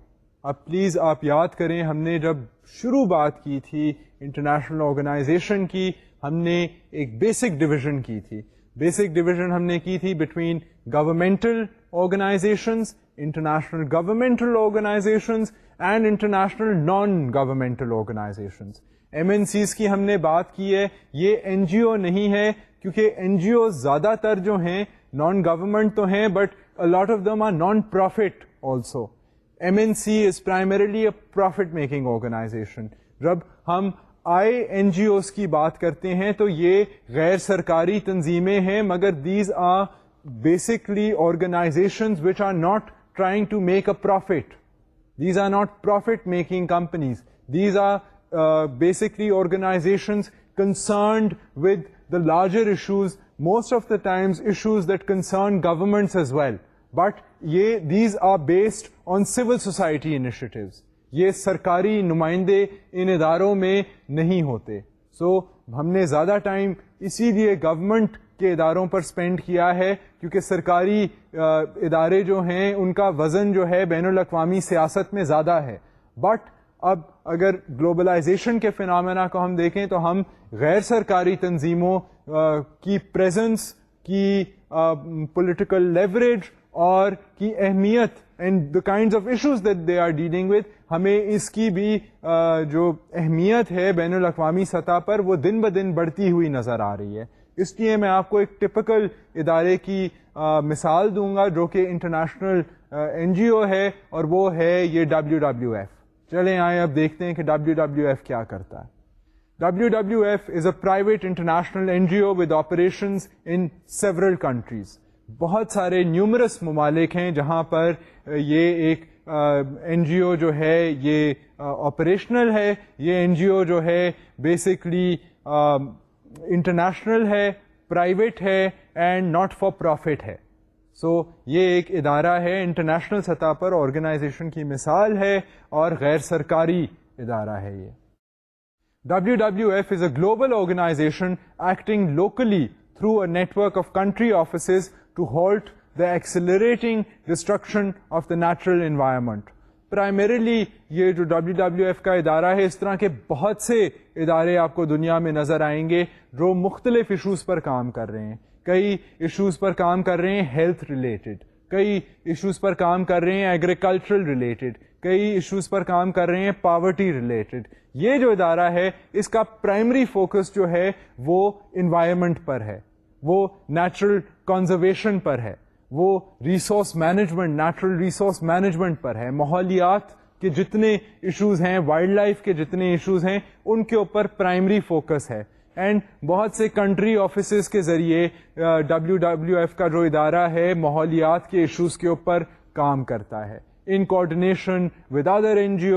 اب پلیز آپ یاد کریں ہم نے جب شروع بات کی تھی انٹرنیشنل آرگنائزیشن کی ہم نے ایک بیسک ڈویژن کی تھی بیسک ڈویژن ہم نے کی تھی between governmental organisations international governmental organisations and international non governmental organisations M N Cs کی ہم نے بات کی ہے یہ این جی او نہیں ہے کیونکہ این جی او زیادہ تر جو ہیں نان گورمنٹ تو ہیں but lot of them are non profit also M N C is primarily a profit making organization جب ہم آئی این جی اوز کی بات کرتے ہیں تو یہ غیر سرکاری تنظیمیں ہیں مگر these are basically organisation which are not trying to make a profit these are not profit making companies these are basically organisations concerned with the larger issues most of the times issues that concern government well but یہ these are based on civil society initiatives یہ سرکاری نمائندے ان اداروں میں نہیں ہوتے سو so, ہم نے زیادہ ٹائم اسی لیے گورنمنٹ کے اداروں پر اسپینڈ کیا ہے کیونکہ سرکاری ادارے جو ہیں ان کا وزن جو ہے بین الاقوامی سیاست میں زیادہ ہے بٹ اب اگر گلوبلائزیشن کے فنامنا کو ہم دیکھیں تو ہم غیر سرکاری تنظیموں کی پریزنس کی پولیٹیکل لیوریج اور کی اہمیت and the kind of issues that they are dealing with ہمیں اس کی بھی جو اہمیت ہے بین الاقوامی سطح پر وہ دن بہ دن بڑھتی ہوئی نظر آ رہی ہے اس لیے میں آپ کو ایک ٹپکل ادارے کی مثال دوں گا جو کہ انٹرنیشنل این جی او ہے اور وہ ہے یہ ڈبلیو ڈبلیو ایف چلیں آئیں اب دیکھتے ہیں کہ ڈبلیو ڈبلیو ایف کیا کرتا ہے WWF is F is a private international N G O with operations in several countries بہت سارے نیومرس ممالک ہیں جہاں پر یہ ایک این جی او جو ہے یہ آپریشنل ہے یہ این جی او جو ہے بیسکلی انٹرنیشنل ہے پرائیویٹ ہے اینڈ ناٹ فار پروفٹ ہے سو یہ ایک ادارہ ہے انٹرنیشنل سطح پر آرگنائزیشن کی مثال ہے اور غیر سرکاری ادارہ ہے یہ W W F is a global organisation acting locally through a network of country offices to hold the accelerating destruction of the natural environment primarily یہ جو ڈبلیو ڈبلیو ایف کا ادارہ ہے اس طرح کے بہت سے ادارے آپ کو دنیا میں نظر آئیں گے جو مختلف ایشوز پر کام کر رہے ہیں کئی ایشوز پر کام کر رہے ہیں ہیلتھ ریلیٹڈ کئی ایشوز پر کام کر رہے ہیں ایگریکلچرل ریلیٹڈ کئی ایشوز پر کام کر رہے ہیں پاورٹی ریلیٹڈ یہ جو ادارہ ہے اس کا پرائمری فوکس جو ہے وہ انوائرمنٹ پر ہے وہ نیچرل کنزرویشن پر ہے وہ resource management natural resource management پر ہے ماحولیات کے جتنے ایشوز ہیں وائلڈ لائف کے جتنے ایشوز ہیں ان کے اوپر پرائمری فوکس ہے اینڈ بہت سے کنٹری آفیسز کے ذریعے ڈبلو ڈبلو ایف کا جو ادارہ ہے ماحولیات کے ایشوز کے اوپر کام کرتا ہے ان basically N G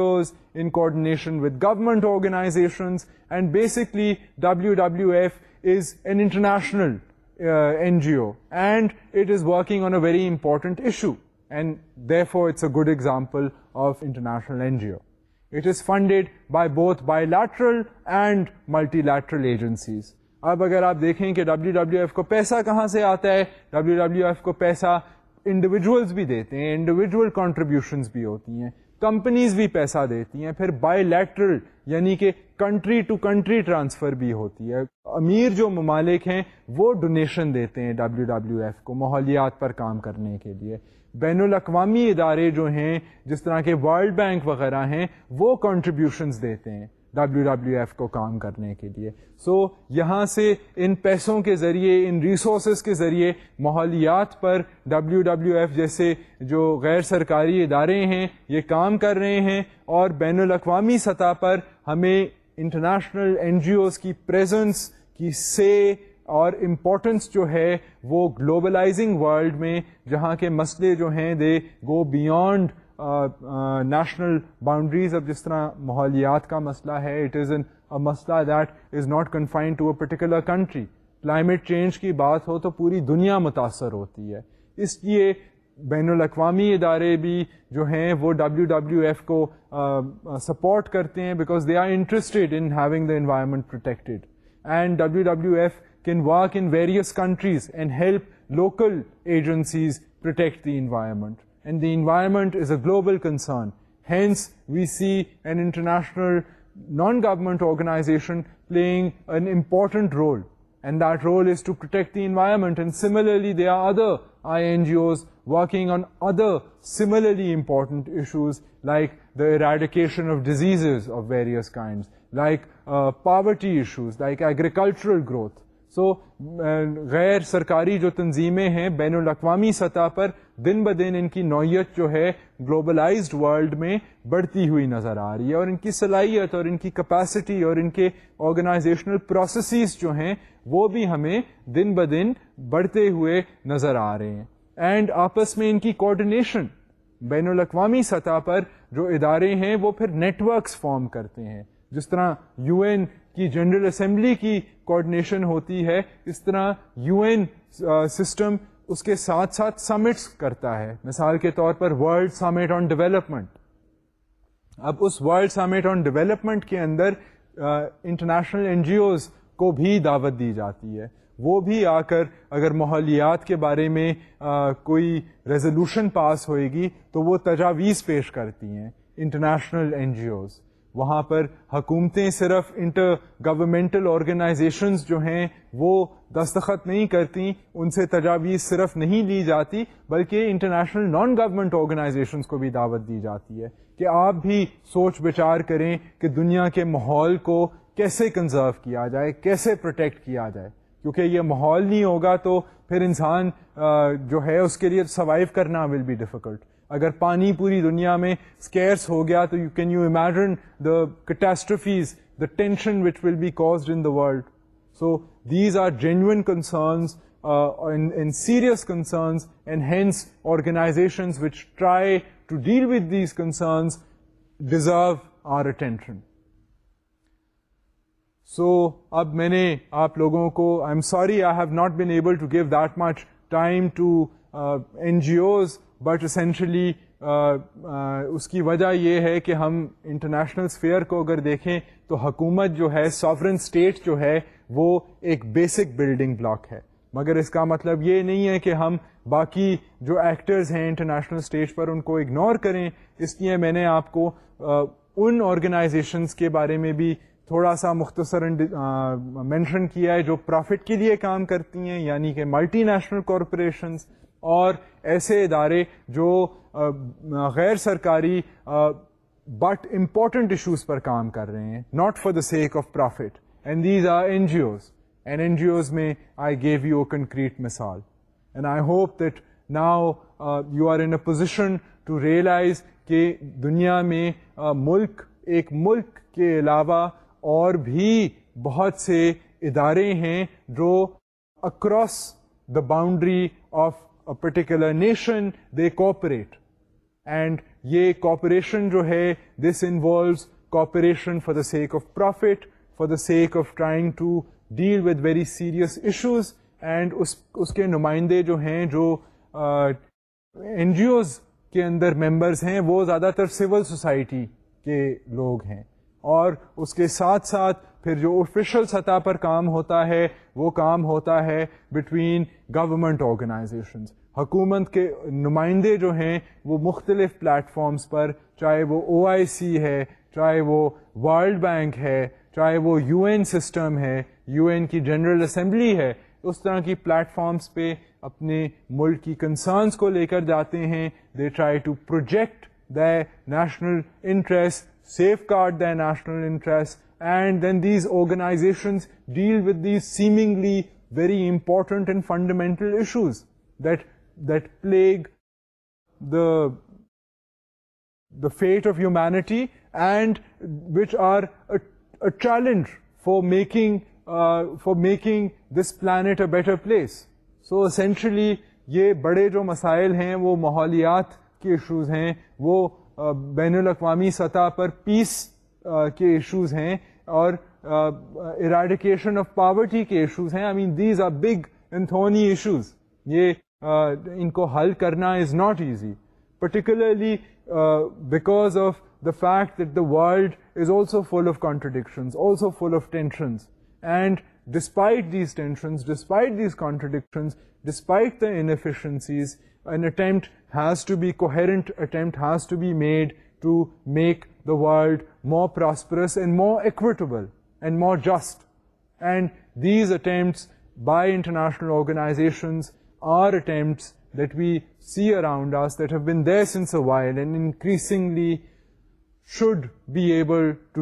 Os in uh, N G O is issue and a for its a good therefore of international N G O it is funded by both bilateral and multilateral agencies اب اگر آپ دیکھیں کہ ڈبلو ڈبلو ایف کو پیسہ کہاں سے آتا ہے ڈبلو ڈبلو ایف کو پیسہ انڈیویجولس بھی دیتے ہیں انڈیویجول کانٹریبیوشنز بھی ہوتی ہیں کمپنیز بھی پیسہ دیتی ہیں پھر بائی لیٹرل یعنی کہ کنٹری ٹو کنٹری ٹرانسفر بھی ہوتی ہے امیر جو ممالک ہیں وہ ڈونیشن دیتے ہیں ڈبلیو ڈبلیو ایف کو ماحولیات پر کام کرنے کے لیے بین الاقوامی ادارے جو ہیں جس طرح کے ورلڈ بینک وغیرہ ہیں وہ کنٹریبیوشنز دیتے ہیں ڈبلیو ڈبلیو ایف کو کام کرنے کے لیے سو so, یہاں سے ان پیسوں کے ذریعے ان ریسورسز کے ذریعے ماحولیات پر ڈبلیو ڈبلیو ایف جیسے جو غیر سرکاری ادارے ہیں یہ کام کر رہے ہیں اور بین الاقوامی سطح پر ہمیں انٹرنیشنل این جی اوز کی پریزنس کی سے اور امپورٹنس جو ہے وہ گلوبلائزنگ ورلڈ میں جہاں کے مسئلے جو ہیں they go beyond national boundaries اب جس طرح ماحولیات کا مسئلہ ہے اٹ از این مسئلہ that is not confine particular country climate change کی بات ہو تو پوری دنیا متاثر ہوتی ہے اس لیے بین الاقوامی ادارے بھی جو ہیں وہ ڈبلیو ڈبلیو ایف کو سپورٹ کرتے ہیں because they are interested in having the environment protected and W W F can work in various countries and help local agencies protect the environment and the environment is a global concern. Hence, we see an international non-government organization playing an important role, and that role is to protect the environment. And similarly, there are other INGOs working on other similarly important issues, like the eradication of diseases of various kinds, like uh, poverty issues, like agricultural growth. So uh, غیر سرکاری جو تنظیمیں ہیں بین الاقوامی سطح پر دن بدن دن ان کی نوعیت جو ہے گلوبلائزڈ ورلڈ میں بڑھتی ہوئی نظر آ رہی ہے اور ان کی صلاحیت اور ان کی کپیسٹی اور ان کے آرگنائزیشنل پروسیسز جو ہیں وہ بھی ہمیں دن بدن بڑھتے ہوئے نظر آ رہے ہیں اینڈ آپس میں ان کی کوآڈینیشن بین الاقوامی سطح پر جو ادارے ہیں وہ پھر نیٹ ورکس فارم کرتے ہیں جس طرح یو این کی جنرل اسمبلی کی کوآڈینیشن ہوتی ہے اس طرح یو این سسٹم اس کے ساتھ ساتھ سمٹس کرتا ہے مثال کے طور پر ورلڈ سمٹ آن ڈیولپمنٹ اب اس ورلڈ سمٹ آن ڈیولپمنٹ کے اندر انٹرنیشنل این جی اوز کو بھی دعوت دی جاتی ہے وہ بھی آ کر اگر ماحولیات کے بارے میں آ, کوئی ریزولوشن پاس ہوئے گی تو وہ تجاویز پیش کرتی ہیں انٹرنیشنل این جی اوز وہاں پر حکومتیں صرف انٹر گورمنٹل آرگنائزیشنز جو ہیں وہ دستخط نہیں کرتی ان سے تجاویز صرف نہیں لی جاتی بلکہ انٹرنیشنل نان گورمنٹ آرگنائزیشنز کو بھی دعوت دی جاتی ہے کہ آپ بھی سوچ بچار کریں کہ دنیا کے ماحول کو کیسے کنزرو کیا جائے کیسے پروٹیکٹ کیا جائے کیونکہ یہ ماحول نہیں ہوگا تو پھر انسان جو ہے اس کے لیے سروائیو کرنا ول بی ڈیفیکلٹ اگر پانی پوری دنیا میں اسکیئرس ہو گیا تو you can you imagine the catastrophes the tension which will be caused in the world so these are genuine and serious concerns and hence organisations which try to deal with these concerns deserve our attention so اب میں نے آپ لوگوں کو I am sorry I have not been able to give that much time to N G Os but essentially uh, uh, اس کی وجہ یہ ہے کہ ہم انٹرنیشنل اسفیئر کو اگر دیکھیں تو حکومت جو ہے سافرن اسٹیٹ جو ہے وہ ایک بیسک بلڈنگ بلاک ہے مگر اس کا مطلب یہ نہیں ہے کہ ہم باقی جو ایکٹرز ہیں انٹرنیشنل اسٹیج پر ان کو اگنور کریں اس لیے میں نے آپ کو uh, ان آرگنائزیشنس کے بارے میں بھی تھوڑا سا مختصر مینشن کیا ہے جو پرافٹ کے لیے کام کرتی ہیں یعنی کہ ملٹی نیشنل کارپوریشنس اور ایسے ادارے جو غیر سرکاری بٹ امپورٹنٹ ایشوز پر کام کر رہے ہیں not for the sake of profit and these are N G Os and N G Os میں آئی گیو یو کنکریٹ مثال and I hope that now you are in a position to realise کہ دنیا میں ملک ایک ملک کے علاوہ اور بھی بہت سے ادارے ہیں جو across the boundary of particular nation they cooperate and یہ کوپوریشن جو ہے this involves corporation for the sake of profit for the sake of trying to deal with very serious issues and اس کے نمائندے جو ہیں جو این جی اوز کے اندر ممبرز ہیں وہ زیادہ تر سول سوسائٹی کے لوگ ہیں اور اس کے ساتھ ساتھ پھر جو آفیشیل سطح پر کام ہوتا ہے وہ کام ہوتا ہے بٹوین گورمنٹ آرگنائزیشنز حکومت کے نمائندے جو ہیں وہ مختلف پلیٹ فارمز پر چاہے وہ او آئی سی ہے چاہے وہ ورلڈ بینک ہے چاہے وہ یو این سسٹم ہے یو این کی جنرل اسمبلی ہے اس طرح کی پلیٹ فارمز پہ اپنے ملک کی کنسرنس کو لے کر جاتے ہیں they try to project the national interest safeguard the national interest and then these organisations deal with these seemingly very important and fundamental issues that that plague the fate of humanity and which are challenge for making for making this planet a better place so essentially یہ بڑے جو مسائل ہیں وہ ماحولیات کے ایشوز ہیں وہ بین الاقوامی سطح پر پیس کے ایشوز ہیں اور اراڈیکیشن آف پاورٹی کے ایشوز ہیں I mean these are big issues یہ ان کو حل کرنا is not easy particularly because of the fact that the world is also full of contradictions also full of tensions and despite these tensions despite despite these contradictions the inefficiencies an attempt has to be coherent attempt has to be made to make world more prosperous and more equitable and more just and these attempts by international organisations increasingly should be able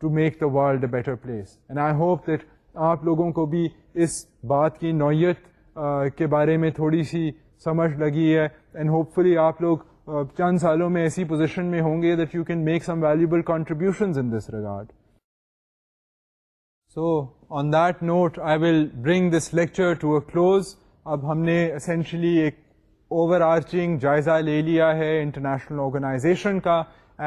to make the world place and I hope that آپ لوگوں کو بھی اس بات کی نوعیت کے بارے میں تھوڑی سی سمجھ لگی ہے اینڈ ہوپ فلی آپ لوگ چند سالوں میں ایسی پوزیشن میں ہوں گے that you can make some in this regard so on that note I will bring this lecture to a close اب ہم نے اسینشلی ایک اوور آرچنگ جائزہ لے لیا ہے انٹرنیشنل آرگنائزیشن کا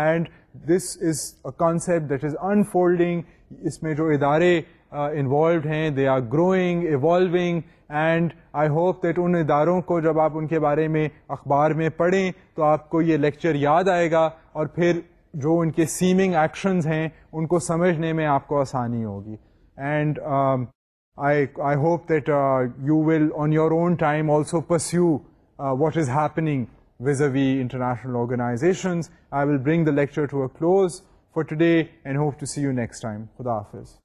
and this is a concept that is unfolding اس میں جو ادارے انوالوڈ uh, ہیں they are growing evolving and I hope that ان اداروں کو جب آپ ان کے بارے میں اخبار میں پڑھیں تو آپ کو یہ لیکچر یاد آئے گا اور پھر جو ان کے سیمنگ ایکشنز ہیں ان کو سمجھنے میں آپ کو آسانی ہوگی and I hope that you will on your own time also perceive what is happening vis-a-vis international organisations I will bring the lecture to to a close for today and hope see you next time خدا حافظ